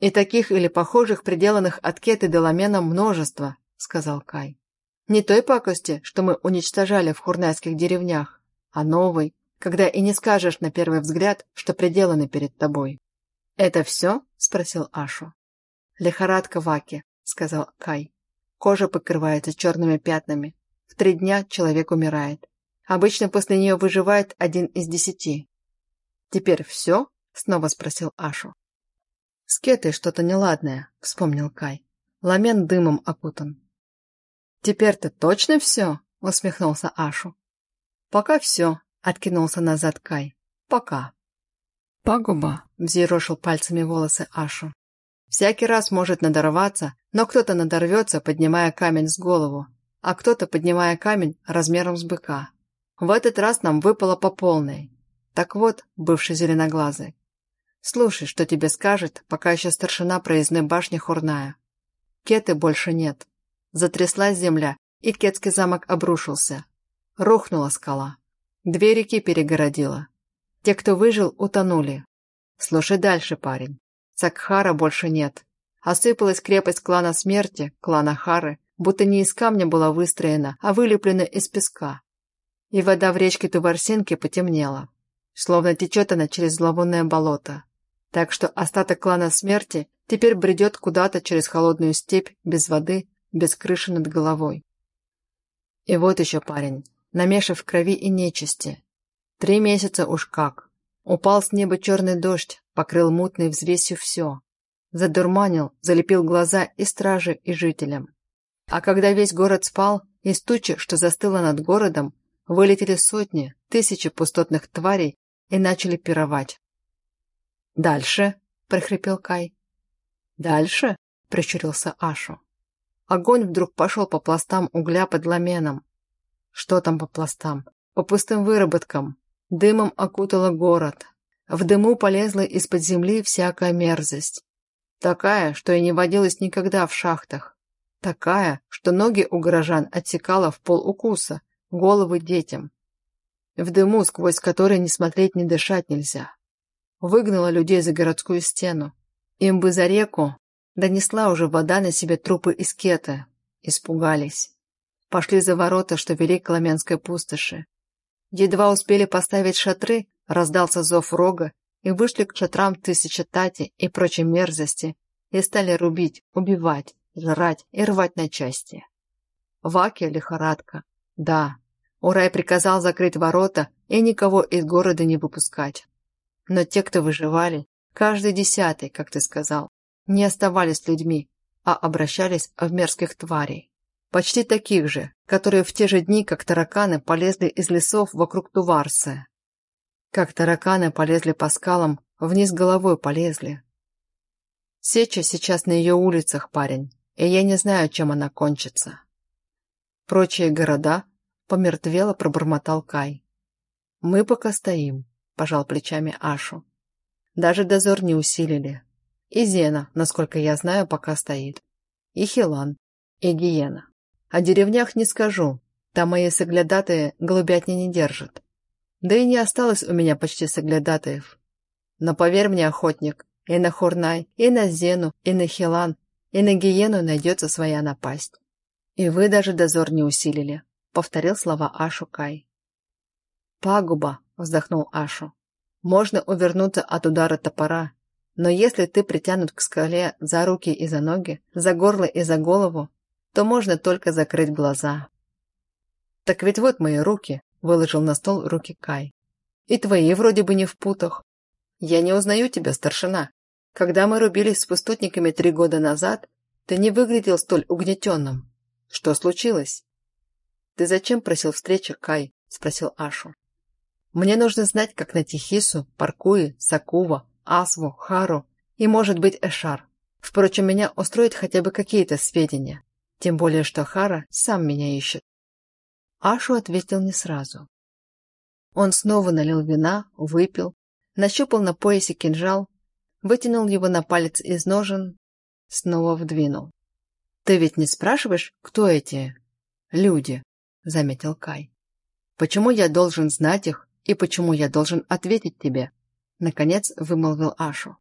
И таких или похожих, приделанных от кеты до ламена множество, сказал Кай. Не той пакости, что мы уничтожали в хурнайских деревнях, а новой, когда и не скажешь на первый взгляд, что приделаны перед тобой. «Это все?» – спросил Ашу. «Лихорадка Ваки», – сказал Кай. Кожа покрывается черными пятнами. В три дня человек умирает. Обычно после нее выживает один из десяти. «Теперь все?» – снова спросил Ашу. «С Кетой что-то неладное», – вспомнил Кай. Ламен дымом окутан. «Теперь-то точно все?» – усмехнулся Ашу. «Пока все», – откинулся назад Кай. «Пока». «Пагуба», – взъерошил пальцами волосы Ашу. «Всякий раз может надорваться, но кто-то надорвется, поднимая камень с голову, а кто-то, поднимая камень размером с быка. В этот раз нам выпало по полной. Так вот, бывший зеленоглазый, слушай, что тебе скажет, пока еще старшина проездной башни Хурная. Кеты больше нет. Затряслась земля, и Кетский замок обрушился. Рухнула скала. Две реки перегородила. Те, кто выжил, утонули. Слушай дальше, парень. Сакхара больше нет. Осыпалась крепость клана смерти, клана Хары, будто не из камня была выстроена, а вылеплена из песка и вода в речке Туварсинки потемнела, словно течет она через зловонное болото. Так что остаток клана смерти теперь бредет куда-то через холодную степь, без воды, без крыши над головой. И вот еще парень, намешав крови и нечисти. Три месяца уж как. Упал с неба черный дождь, покрыл мутной взвесью все. Задурманил, залепил глаза и страже, и жителям. А когда весь город спал, из тучи, что застыла над городом, Вылетели сотни, тысячи пустотных тварей и начали пировать. «Дальше?» – прохрипел Кай. «Дальше?» – прищурился Ашу. Огонь вдруг пошел по пластам угля под ламеном. Что там по пластам? По пустым выработкам. Дымом окутало город. В дыму полезла из-под земли всякая мерзость. Такая, что и не водилась никогда в шахтах. Такая, что ноги у горожан отсекала в полукуса, головы детям. В дыму, сквозь который не смотреть, не дышать нельзя. Выгнала людей за городскую стену. Им бы за реку, донесла уже вода на себе трупы из кеты. Испугались. Пошли за ворота, что вели к Ламянской пустоши. Едва успели поставить шатры, раздался зов рога, и вышли к шатрам тысяча тати и прочей мерзости, и стали рубить, убивать, жрать и рвать на части. Ваки лихорадка, да, Урай приказал закрыть ворота и никого из города не выпускать. Но те, кто выживали, каждый десятый, как ты сказал, не оставались людьми, а обращались в мерзких тварей. Почти таких же, которые в те же дни, как тараканы, полезли из лесов вокруг Туварсы. Как тараканы полезли по скалам, вниз головой полезли. Сеча сейчас на ее улицах, парень, и я не знаю, чем она кончится. Прочие города помертвело пробормотал Кай. «Мы пока стоим», – пожал плечами Ашу. «Даже дозор не усилили. И Зена, насколько я знаю, пока стоит. И Хилан, и Гиена. О деревнях не скажу, там мои соглядатые голубятни не держат. Да и не осталось у меня почти соглядатаев. Но поверь мне, охотник, и на Хурнай, и на Зену, и на Хилан, и на Гиену найдется своя напасть. «И вы даже дозор не усилили», — повторил слова Ашу Кай. «Пагуба», — вздохнул Ашу. «Можно увернуться от удара топора, но если ты притянут к скале за руки и за ноги, за горло и за голову, то можно только закрыть глаза». «Так ведь вот мои руки», — выложил на стол руки Кай. «И твои вроде бы не в путах. Я не узнаю тебя, старшина. Когда мы рубились с пустотниками три года назад, ты не выглядел столь угнетенным. Что случилось? Ты зачем просил встречи, Кай? Спросил Ашу. Мне нужно знать, как найти Хису, Паркуи, Сакува, Асву, Хару и, может быть, Эшар. Впрочем, меня устроит хотя бы какие-то сведения. Тем более, что Хара сам меня ищет. Ашу ответил не сразу. Он снова налил вина, выпил, нащупал на поясе кинжал, вытянул его на палец из ножен, снова вдвинул. «Ты ведь не спрашиваешь, кто эти люди?» – заметил Кай. «Почему я должен знать их и почему я должен ответить тебе?» – наконец вымолвил Ашу.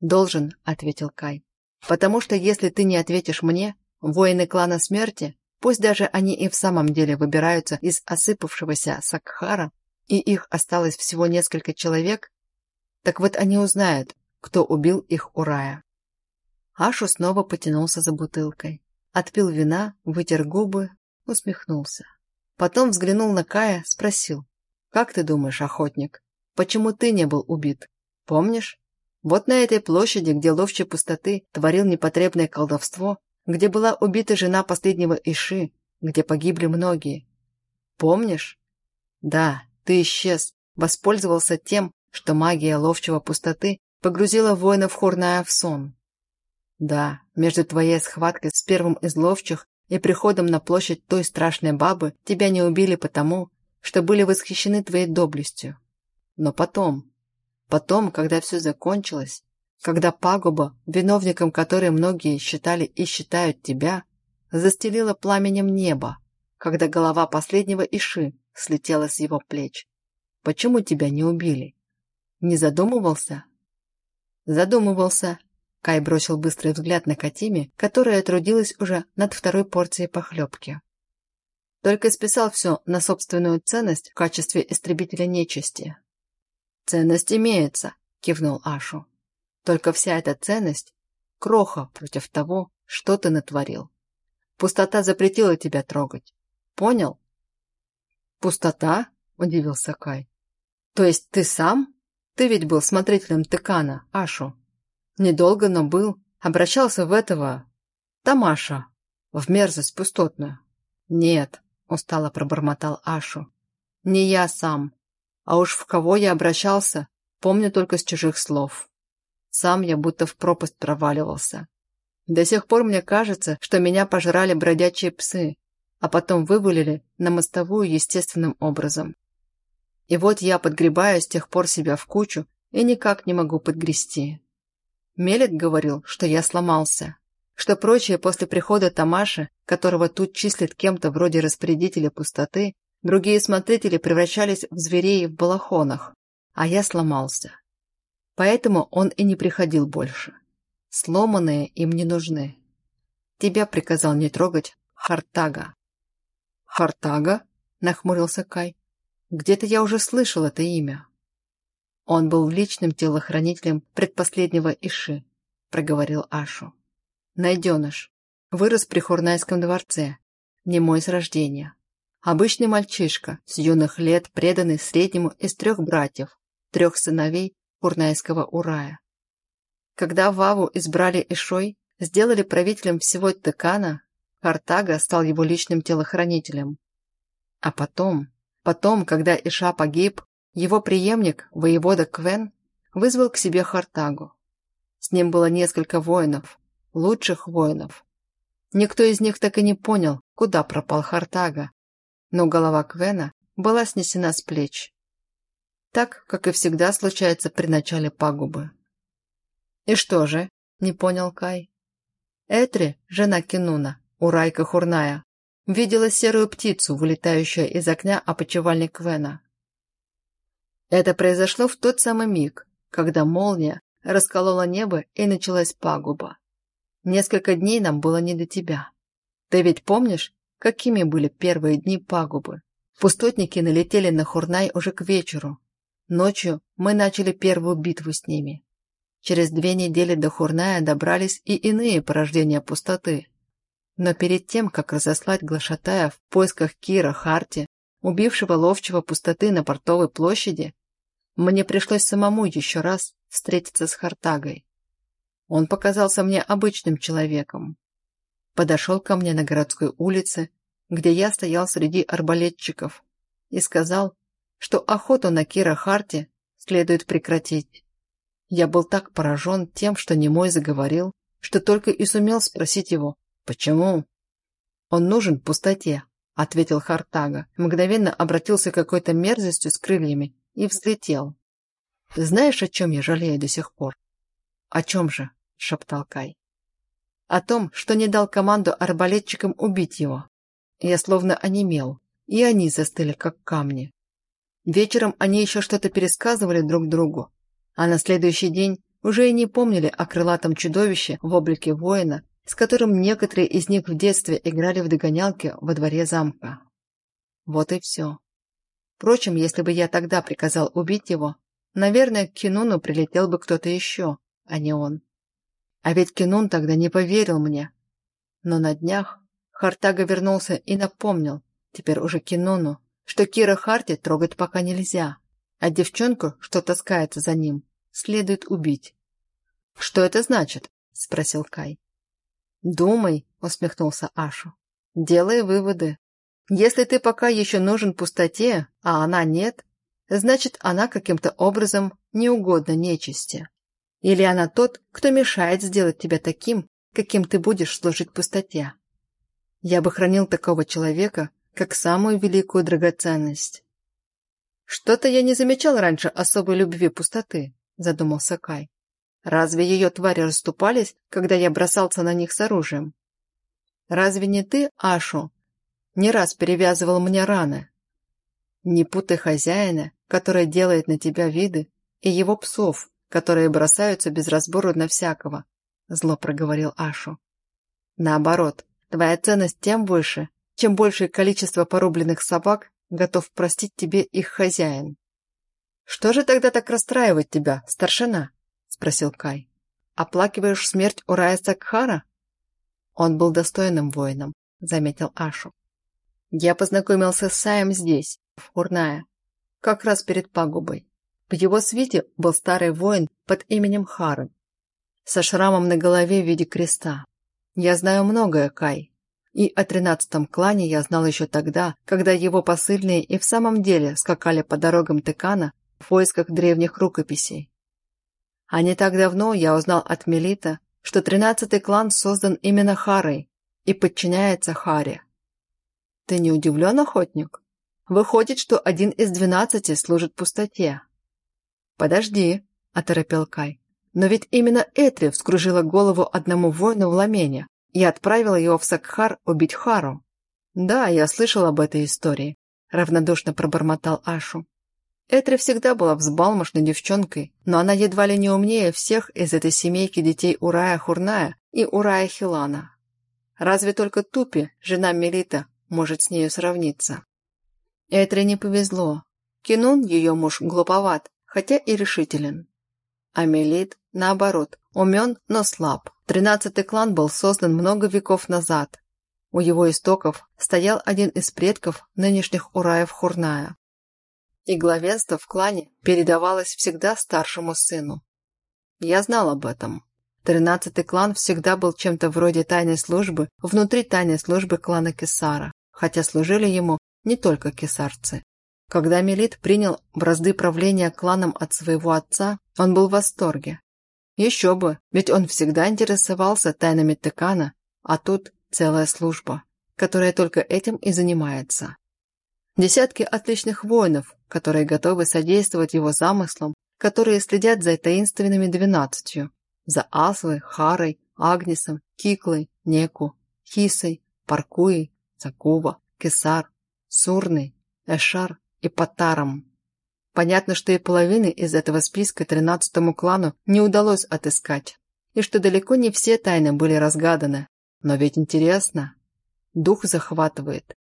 «Должен», – ответил Кай. «Потому что если ты не ответишь мне, воины клана смерти, Пусть даже они и в самом деле выбираются из осыпавшегося Сакхара, и их осталось всего несколько человек, так вот они узнают, кто убил их у рая. Ашу снова потянулся за бутылкой. Отпил вина, вытер губы, усмехнулся. Потом взглянул на Кая, спросил. «Как ты думаешь, охотник, почему ты не был убит? Помнишь? Вот на этой площади, где ловчий пустоты творил непотребное колдовство, где была убита жена последнего Иши, где погибли многие. Помнишь? Да, ты исчез, воспользовался тем, что магия ловчего пустоты погрузила воинов Хорная в сон. Да, между твоей схваткой с первым из ловчих и приходом на площадь той страшной бабы тебя не убили потому, что были восхищены твоей доблестью. Но потом, потом, когда все закончилось, когда пагуба, виновником которой многие считали и считают тебя, застелила пламенем небо, когда голова последнего Иши слетела с его плеч. Почему тебя не убили? Не задумывался? Задумывался, Кай бросил быстрый взгляд на Катиме, которая трудилась уже над второй порцией похлебки. Только списал все на собственную ценность в качестве истребителя нечисти. «Ценность имеется», — кивнул Ашу. «Только вся эта ценность — кроха против того, что ты натворил. Пустота запретила тебя трогать. Понял?» «Пустота?» — удивился Кай. «То есть ты сам? Ты ведь был смотрителем Тыкана, Ашу?» Недолго, но был. Обращался в этого... Тамаша. В мерзость пустотную. Нет, устало пробормотал Ашу. Не я сам. А уж в кого я обращался, помню только с чужих слов. Сам я будто в пропасть проваливался. До сих пор мне кажется, что меня пожрали бродячие псы, а потом вывалили на мостовую естественным образом. И вот я подгребаю с тех пор себя в кучу и никак не могу подгрести. Мелет говорил, что я сломался, что прочие после прихода Тамаши, которого тут числят кем-то вроде распорядителя пустоты, другие смотрители превращались в зверей в балахонах, а я сломался. Поэтому он и не приходил больше. Сломанные им не нужны. Тебя приказал не трогать Хартага. Хартага? Нахмурился Кай. Где-то я уже слышал это имя. Он был личным телохранителем предпоследнего Иши, проговорил Ашу. Найденыш. Вырос при Хурнайском дворце. Не мой с рождения. Обычный мальчишка, с юных лет преданный среднему из трех братьев, трех сыновей Хурнайского Урая. Когда Ваву избрали Ишой, сделали правителем всего Тыкана, Хартага стал его личным телохранителем. А потом, потом, когда Иша погиб, его преемник, воевода Квен, вызвал к себе Хартагу. С ним было несколько воинов, лучших воинов. Никто из них так и не понял, куда пропал Хартага, но голова Квена была снесена с плеч. Так, как и всегда случается при начале пагубы. «И что же?» – не понял Кай. Этри, жена Кинуна, Урайка Хурная, видела серую птицу, вылетающую из окна опочивальни Квена. Это произошло в тот самый миг, когда молния расколола небо и началась пагуба. Несколько дней нам было не до тебя. Ты ведь помнишь, какими были первые дни пагубы? Пустотники налетели на Хурнай уже к вечеру. Ночью мы начали первую битву с ними. Через две недели до Хурная добрались и иные порождения пустоты. Но перед тем, как разослать глашатая в поисках Кира Харти, убившего ловчего пустоты на портовой площади, мне пришлось самому еще раз встретиться с Хартагой. Он показался мне обычным человеком. Подошел ко мне на городской улице, где я стоял среди арбалетчиков, и сказал, что охоту на Кира Харти следует прекратить. Я был так поражен тем, что немой заговорил, что только и сумел спросить его, почему. «Он нужен пустоте», — ответил Хартага, мгновенно обратился к какой-то мерзостью с крыльями и взлетел. Знаешь, о чем я жалею до сих пор? О чем же? шептал Кай. О том, что не дал команду арбалетчикам убить его. Я словно онемел, и они застыли, как камни. Вечером они еще что-то пересказывали друг другу, а на следующий день уже и не помнили о крылатом чудовище в облике воина, с которым некоторые из них в детстве играли в догонялки во дворе замка. Вот и все. Впрочем, если бы я тогда приказал убить его, наверное, к Кинуну прилетел бы кто-то еще, а не он. А ведь Кинун тогда не поверил мне. Но на днях Хартага вернулся и напомнил, теперь уже Кинуну, что Кира Харти трогать пока нельзя, а девчонку, что таскается за ним, следует убить. «Что это значит?» – спросил Кай. «Думай», – усмехнулся Ашу. «Делай выводы. Если ты пока еще нужен пустоте, а она нет, значит, она каким-то образом неугодна нечисти. Или она тот, кто мешает сделать тебя таким, каким ты будешь служить пустоте. Я бы хранил такого человека, как самую великую драгоценность. «Что-то я не замечал раньше особой любви пустоты», – задумался Кай. «Разве ее твари расступались, когда я бросался на них с оружием? Разве не ты, Ашу, не раз перевязывал мне раны. Не путай хозяина, который делает на тебя виды, и его псов, которые бросаются без разбору на всякого», — зло проговорил Ашу. «Наоборот, твоя ценность тем выше, чем большее количество порубленных собак готов простить тебе их хозяин». «Что же тогда так расстраивает тебя, старшина?» — спросил Кай. «Оплакиваешь смерть Урая Сакхара?» «Он был достойным воином», — заметил Ашу. Я познакомился с Саем здесь, в Хурная, как раз перед пагубой. В его свите был старый воин под именем Хары, со шрамом на голове в виде креста. Я знаю многое, Кай. И о тринадцатом клане я знал еще тогда, когда его посыльные и в самом деле скакали по дорогам Текана в поисках древних рукописей. А не так давно я узнал от Мелита, что тринадцатый клан создан именно Харой и подчиняется Харе. Ты не удивлен, охотник? Выходит, что один из двенадцати служит пустоте. Подожди, оторопел Кай. Но ведь именно Этри вскружила голову одному воину в Ламене и отправила его в Сакхар убить Хару. Да, я слышал об этой истории, равнодушно пробормотал Ашу. Этри всегда была взбалмошной девчонкой, но она едва ли не умнее всех из этой семейки детей Урая Хурная и Урая Хилана. Разве только Тупи, жена Мелита, может с нею сравниться. Этре не повезло. Кинун, ее муж, глуповат, хотя и решителен. А Мелит, наоборот, умен, но слаб. Тринадцатый клан был создан много веков назад. У его истоков стоял один из предков нынешних Ураев Хурная. И главенство в клане передавалось всегда старшему сыну. Я знал об этом. Тринадцатый клан всегда был чем-то вроде тайной службы внутри тайной службы клана Кесара, хотя служили ему не только кесарцы. Когда Мелит принял бразды правления кланом от своего отца, он был в восторге. Еще бы, ведь он всегда интересовался тайнами Текана, а тут целая служба, которая только этим и занимается. Десятки отличных воинов, которые готовы содействовать его замыслам, которые следят за таинственными двенадцатью, за Аслой, Харой, Агнесом, Киклой, Неку, Хисой, Паркуей, Цакува, Кесар, Сурной, Эшар и Патаром. Понятно, что и половины из этого списка тринадцатому клану не удалось отыскать, и что далеко не все тайны были разгаданы. Но ведь интересно. Дух захватывает.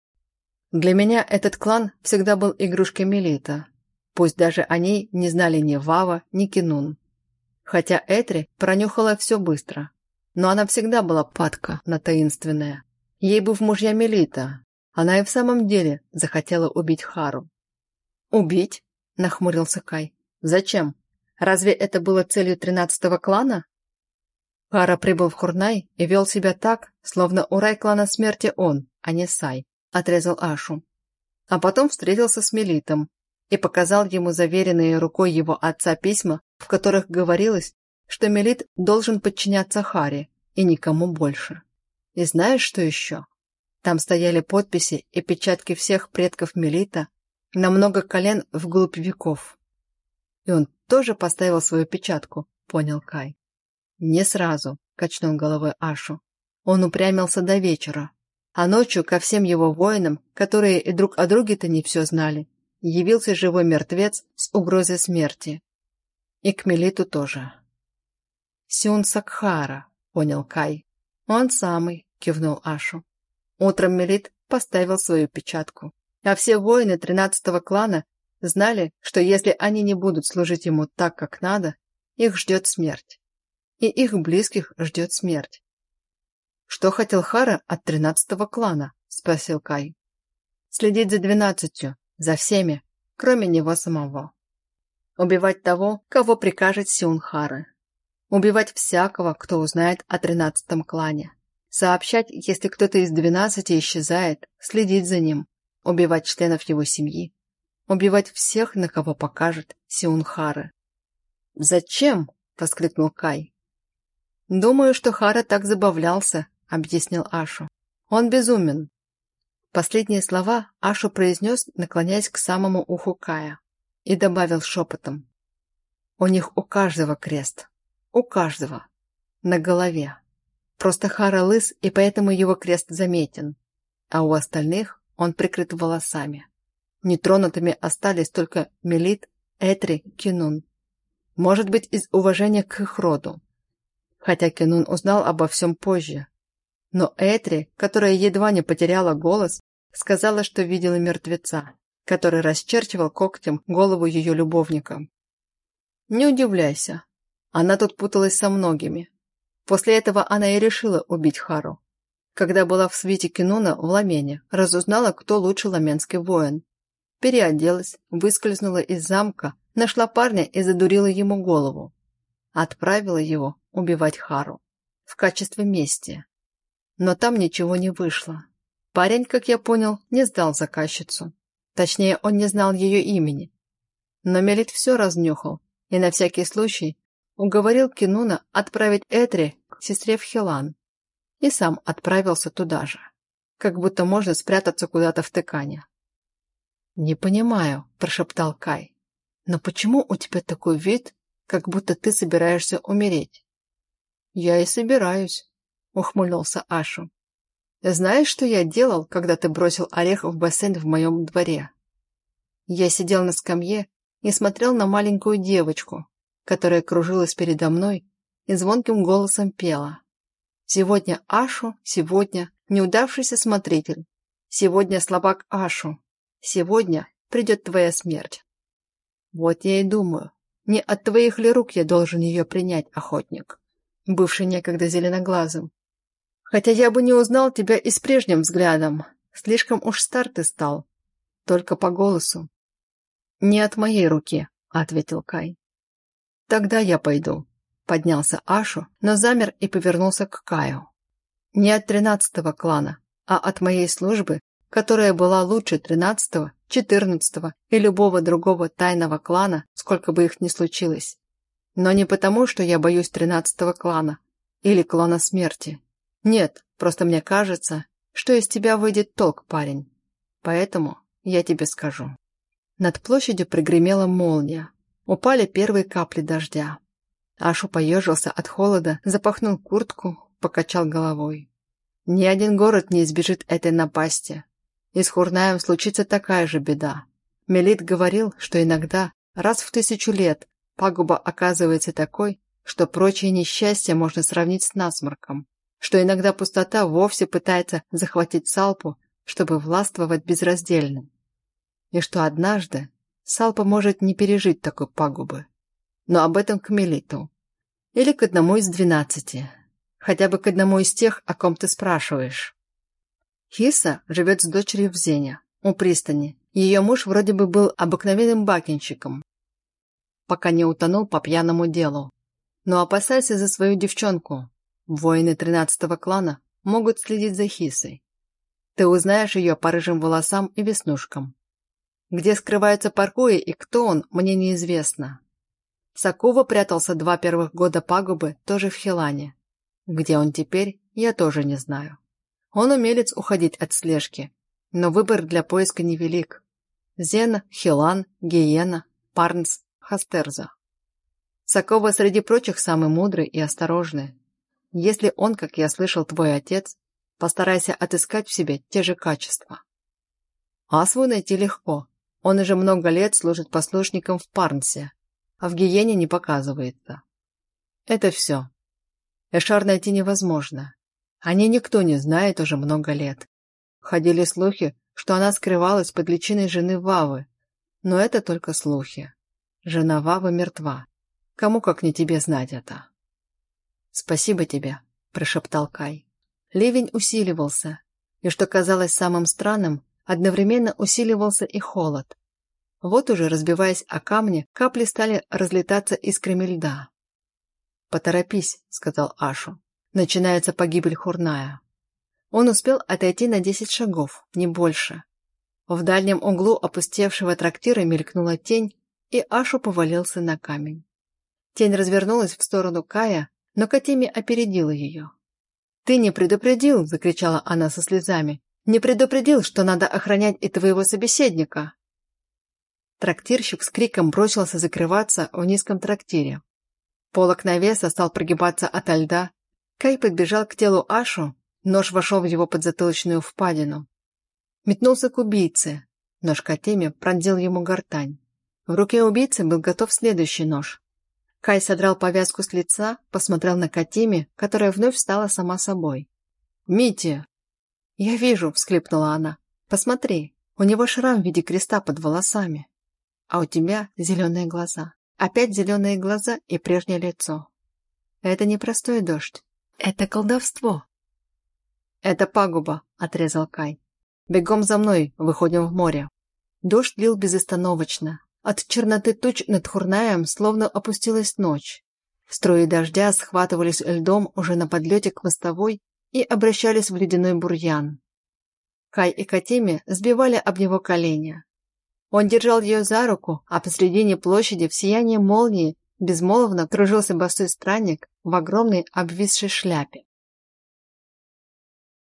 Для меня этот клан всегда был игрушкой Мелита. Пусть даже о ней не знали ни Вава, ни Кинун. Хотя Этри пронюхала все быстро. Но она всегда была падка на таинственное. Ей бы в мужья Мелита. Она и в самом деле захотела убить Хару. «Убить?» – нахмурился Кай. «Зачем? Разве это было целью тринадцатого клана?» Хара прибыл в Хурнай и вел себя так, словно урай клана смерти он, а не Сай, отрезал Ашу. А потом встретился с Мелитом, и показал ему заверенные рукой его отца письма, в которых говорилось, что Мелит должен подчиняться Харе и никому больше. И знаешь, что еще? Там стояли подписи и печатки всех предков Мелита на много колен вглубь веков. И он тоже поставил свою печатку, понял Кай. Не сразу, качнул головой Ашу. Он упрямился до вечера, а ночью ко всем его воинам, которые и друг о друге-то не все знали, явился живой мертвец с угрозой смерти. И к Мелиту тоже. «Сюн Сакхара», — понял Кай. «Он самый», – кивнул Ашу. Утром Мелит поставил свою печатку, а все воины тринадцатого клана знали, что если они не будут служить ему так, как надо, их ждет смерть. И их близких ждет смерть. «Что хотел Хара от тринадцатого клана?» – спросил Кай. «Следить за двенадцатью, за всеми, кроме него самого. Убивать того, кого прикажет Сюнхара. Убивать всякого, кто узнает о тринадцатом клане. Сообщать, если кто-то из двенадцати исчезает, следить за ним. Убивать членов его семьи. Убивать всех, на кого покажет Сиунхара. «Зачем?» – воскликнул Кай. «Думаю, что Хара так забавлялся», – объяснил Ашу. «Он безумен». Последние слова Ашу произнес, наклоняясь к самому уху Кая и добавил шепотом. У них у каждого крест. У каждого. На голове. Просто Хара лыс, и поэтому его крест заметен. А у остальных он прикрыт волосами. Нетронутыми остались только Мелит, Этри, Кинун. Может быть, из уважения к их роду. Хотя Кинун узнал обо всем позже. Но Этри, которая едва не потеряла голос, сказала, что видела мертвеца который расчерчивал когтем голову ее любовника. Не удивляйся, она тут путалась со многими. После этого она и решила убить Хару. Когда была в свете Кинуна в Ламене, разузнала, кто лучше ламенский воин. Переоделась, выскользнула из замка, нашла парня и задурила ему голову. Отправила его убивать Хару. В качестве мести. Но там ничего не вышло. Парень, как я понял, не сдал заказчицу. Точнее, он не знал ее имени. Но Мелит все разнюхал и на всякий случай уговорил Кинуна отправить Этри к сестре в Хилан. И сам отправился туда же. Как будто можно спрятаться куда-то в тыкане. «Не понимаю», – прошептал Кай. «Но почему у тебя такой вид, как будто ты собираешься умереть?» «Я и собираюсь», – ухмыльнулся Ашу. Знаешь, что я делал, когда ты бросил орех в бассейн в моем дворе? Я сидел на скамье и смотрел на маленькую девочку, которая кружилась передо мной и звонким голосом пела. Сегодня Ашу, сегодня неудавшийся смотритель, сегодня слабак Ашу, сегодня придет твоя смерть. Вот я и думаю, не от твоих ли рук я должен ее принять, охотник, бывший некогда зеленоглазым, Хотя я бы не узнал тебя и с прежним взглядом. Слишком уж стар ты стал. Только по голосу. Не от моей руки, ответил Кай. Тогда я пойду. Поднялся Ашу, но замер и повернулся к Каю. Не от тринадцатого клана, а от моей службы, которая была лучше тринадцатого, четырнадцатого и любого другого тайного клана, сколько бы их ни случилось. Но не потому, что я боюсь тринадцатого клана или клана смерти. Нет, просто мне кажется, что из тебя выйдет толк, парень. Поэтому я тебе скажу. Над площадью пригремела молния. Упали первые капли дождя. Ашу поежился от холода, запахнул куртку, покачал головой. Ни один город не избежит этой напасти. И с Хурнаем случится такая же беда. Мелит говорил, что иногда, раз в тысячу лет, пагуба оказывается такой, что прочие несчастья можно сравнить с насморком что иногда пустота вовсе пытается захватить Салпу, чтобы властвовать безраздельно. И что однажды Салпа может не пережить такой пагубы. Но об этом к Мелиту. Или к одному из двенадцати. Хотя бы к одному из тех, о ком ты спрашиваешь. Хиса живет с дочерью в Зене, у пристани. Ее муж вроде бы был обыкновенным бакинщиком, пока не утонул по пьяному делу. Но опасайся за свою девчонку, Воины тринадцатого клана могут следить за Хисой. Ты узнаешь ее по рыжим волосам и веснушкам. Где скрывается Паркуя и кто он, мне неизвестно. Сакува прятался два первых года пагубы тоже в Хилане. Где он теперь, я тоже не знаю. Он умелец уходить от слежки, но выбор для поиска невелик. Зена, Хилан, Гиена, Парнс, Хастерза. Сакова среди прочих самый мудрый и осторожный. Если он, как я слышал, твой отец, постарайся отыскать в себе те же качества. Асву найти легко. Он уже много лет служит послушником в Парнсе, а в Гиене не показывается. Это все. Эшар найти невозможно. О ней никто не знает уже много лет. Ходили слухи, что она скрывалась под личиной жены Вавы. Но это только слухи. Жена Вавы мертва. Кому как не тебе знать это. «Спасибо тебе», – прошептал Кай. Ливень усиливался, и, что казалось самым странным, одновременно усиливался и холод. Вот уже, разбиваясь о камни, капли стали разлетаться искрами льда. «Поторопись», — сказал Ашу. «Начинается погибель Хурная». Он успел отойти на десять шагов, не больше. В дальнем углу опустевшего трактира мелькнула тень, и Ашу повалился на камень. Тень развернулась в сторону Кая, но Катими опередила ее. «Ты не предупредил!» – закричала она со слезами. «Не предупредил, что надо охранять и твоего собеседника!» Трактирщик с криком бросился закрываться в низком трактире. Полок навеса стал прогибаться ото льда. Кай подбежал к телу Ашу, нож вошел в его подзатылочную впадину. Метнулся к убийце. Нож Катеми пронзил ему гортань. В руке убийцы был готов следующий нож. Кай содрал повязку с лица, посмотрел на Катими, которая вновь стала сама собой. «Митя!» «Я вижу», — всхлипнула она. «Посмотри, у него шрам в виде креста под волосами» а у тебя зеленые глаза. Опять зеленые глаза и прежнее лицо. Это не простой дождь. Это колдовство. Это пагуба, отрезал Кай. Бегом за мной, выходим в море. Дождь лил безостановочно. От черноты туч над Хурнаем словно опустилась ночь. Струи дождя схватывались льдом уже на подлете к мостовой и обращались в ледяной бурьян. Кай и Катиме сбивали об него колени. Он держал ее за руку, а посредине площади в сиянии молнии безмолвно кружился босой странник в огромной обвисшей шляпе.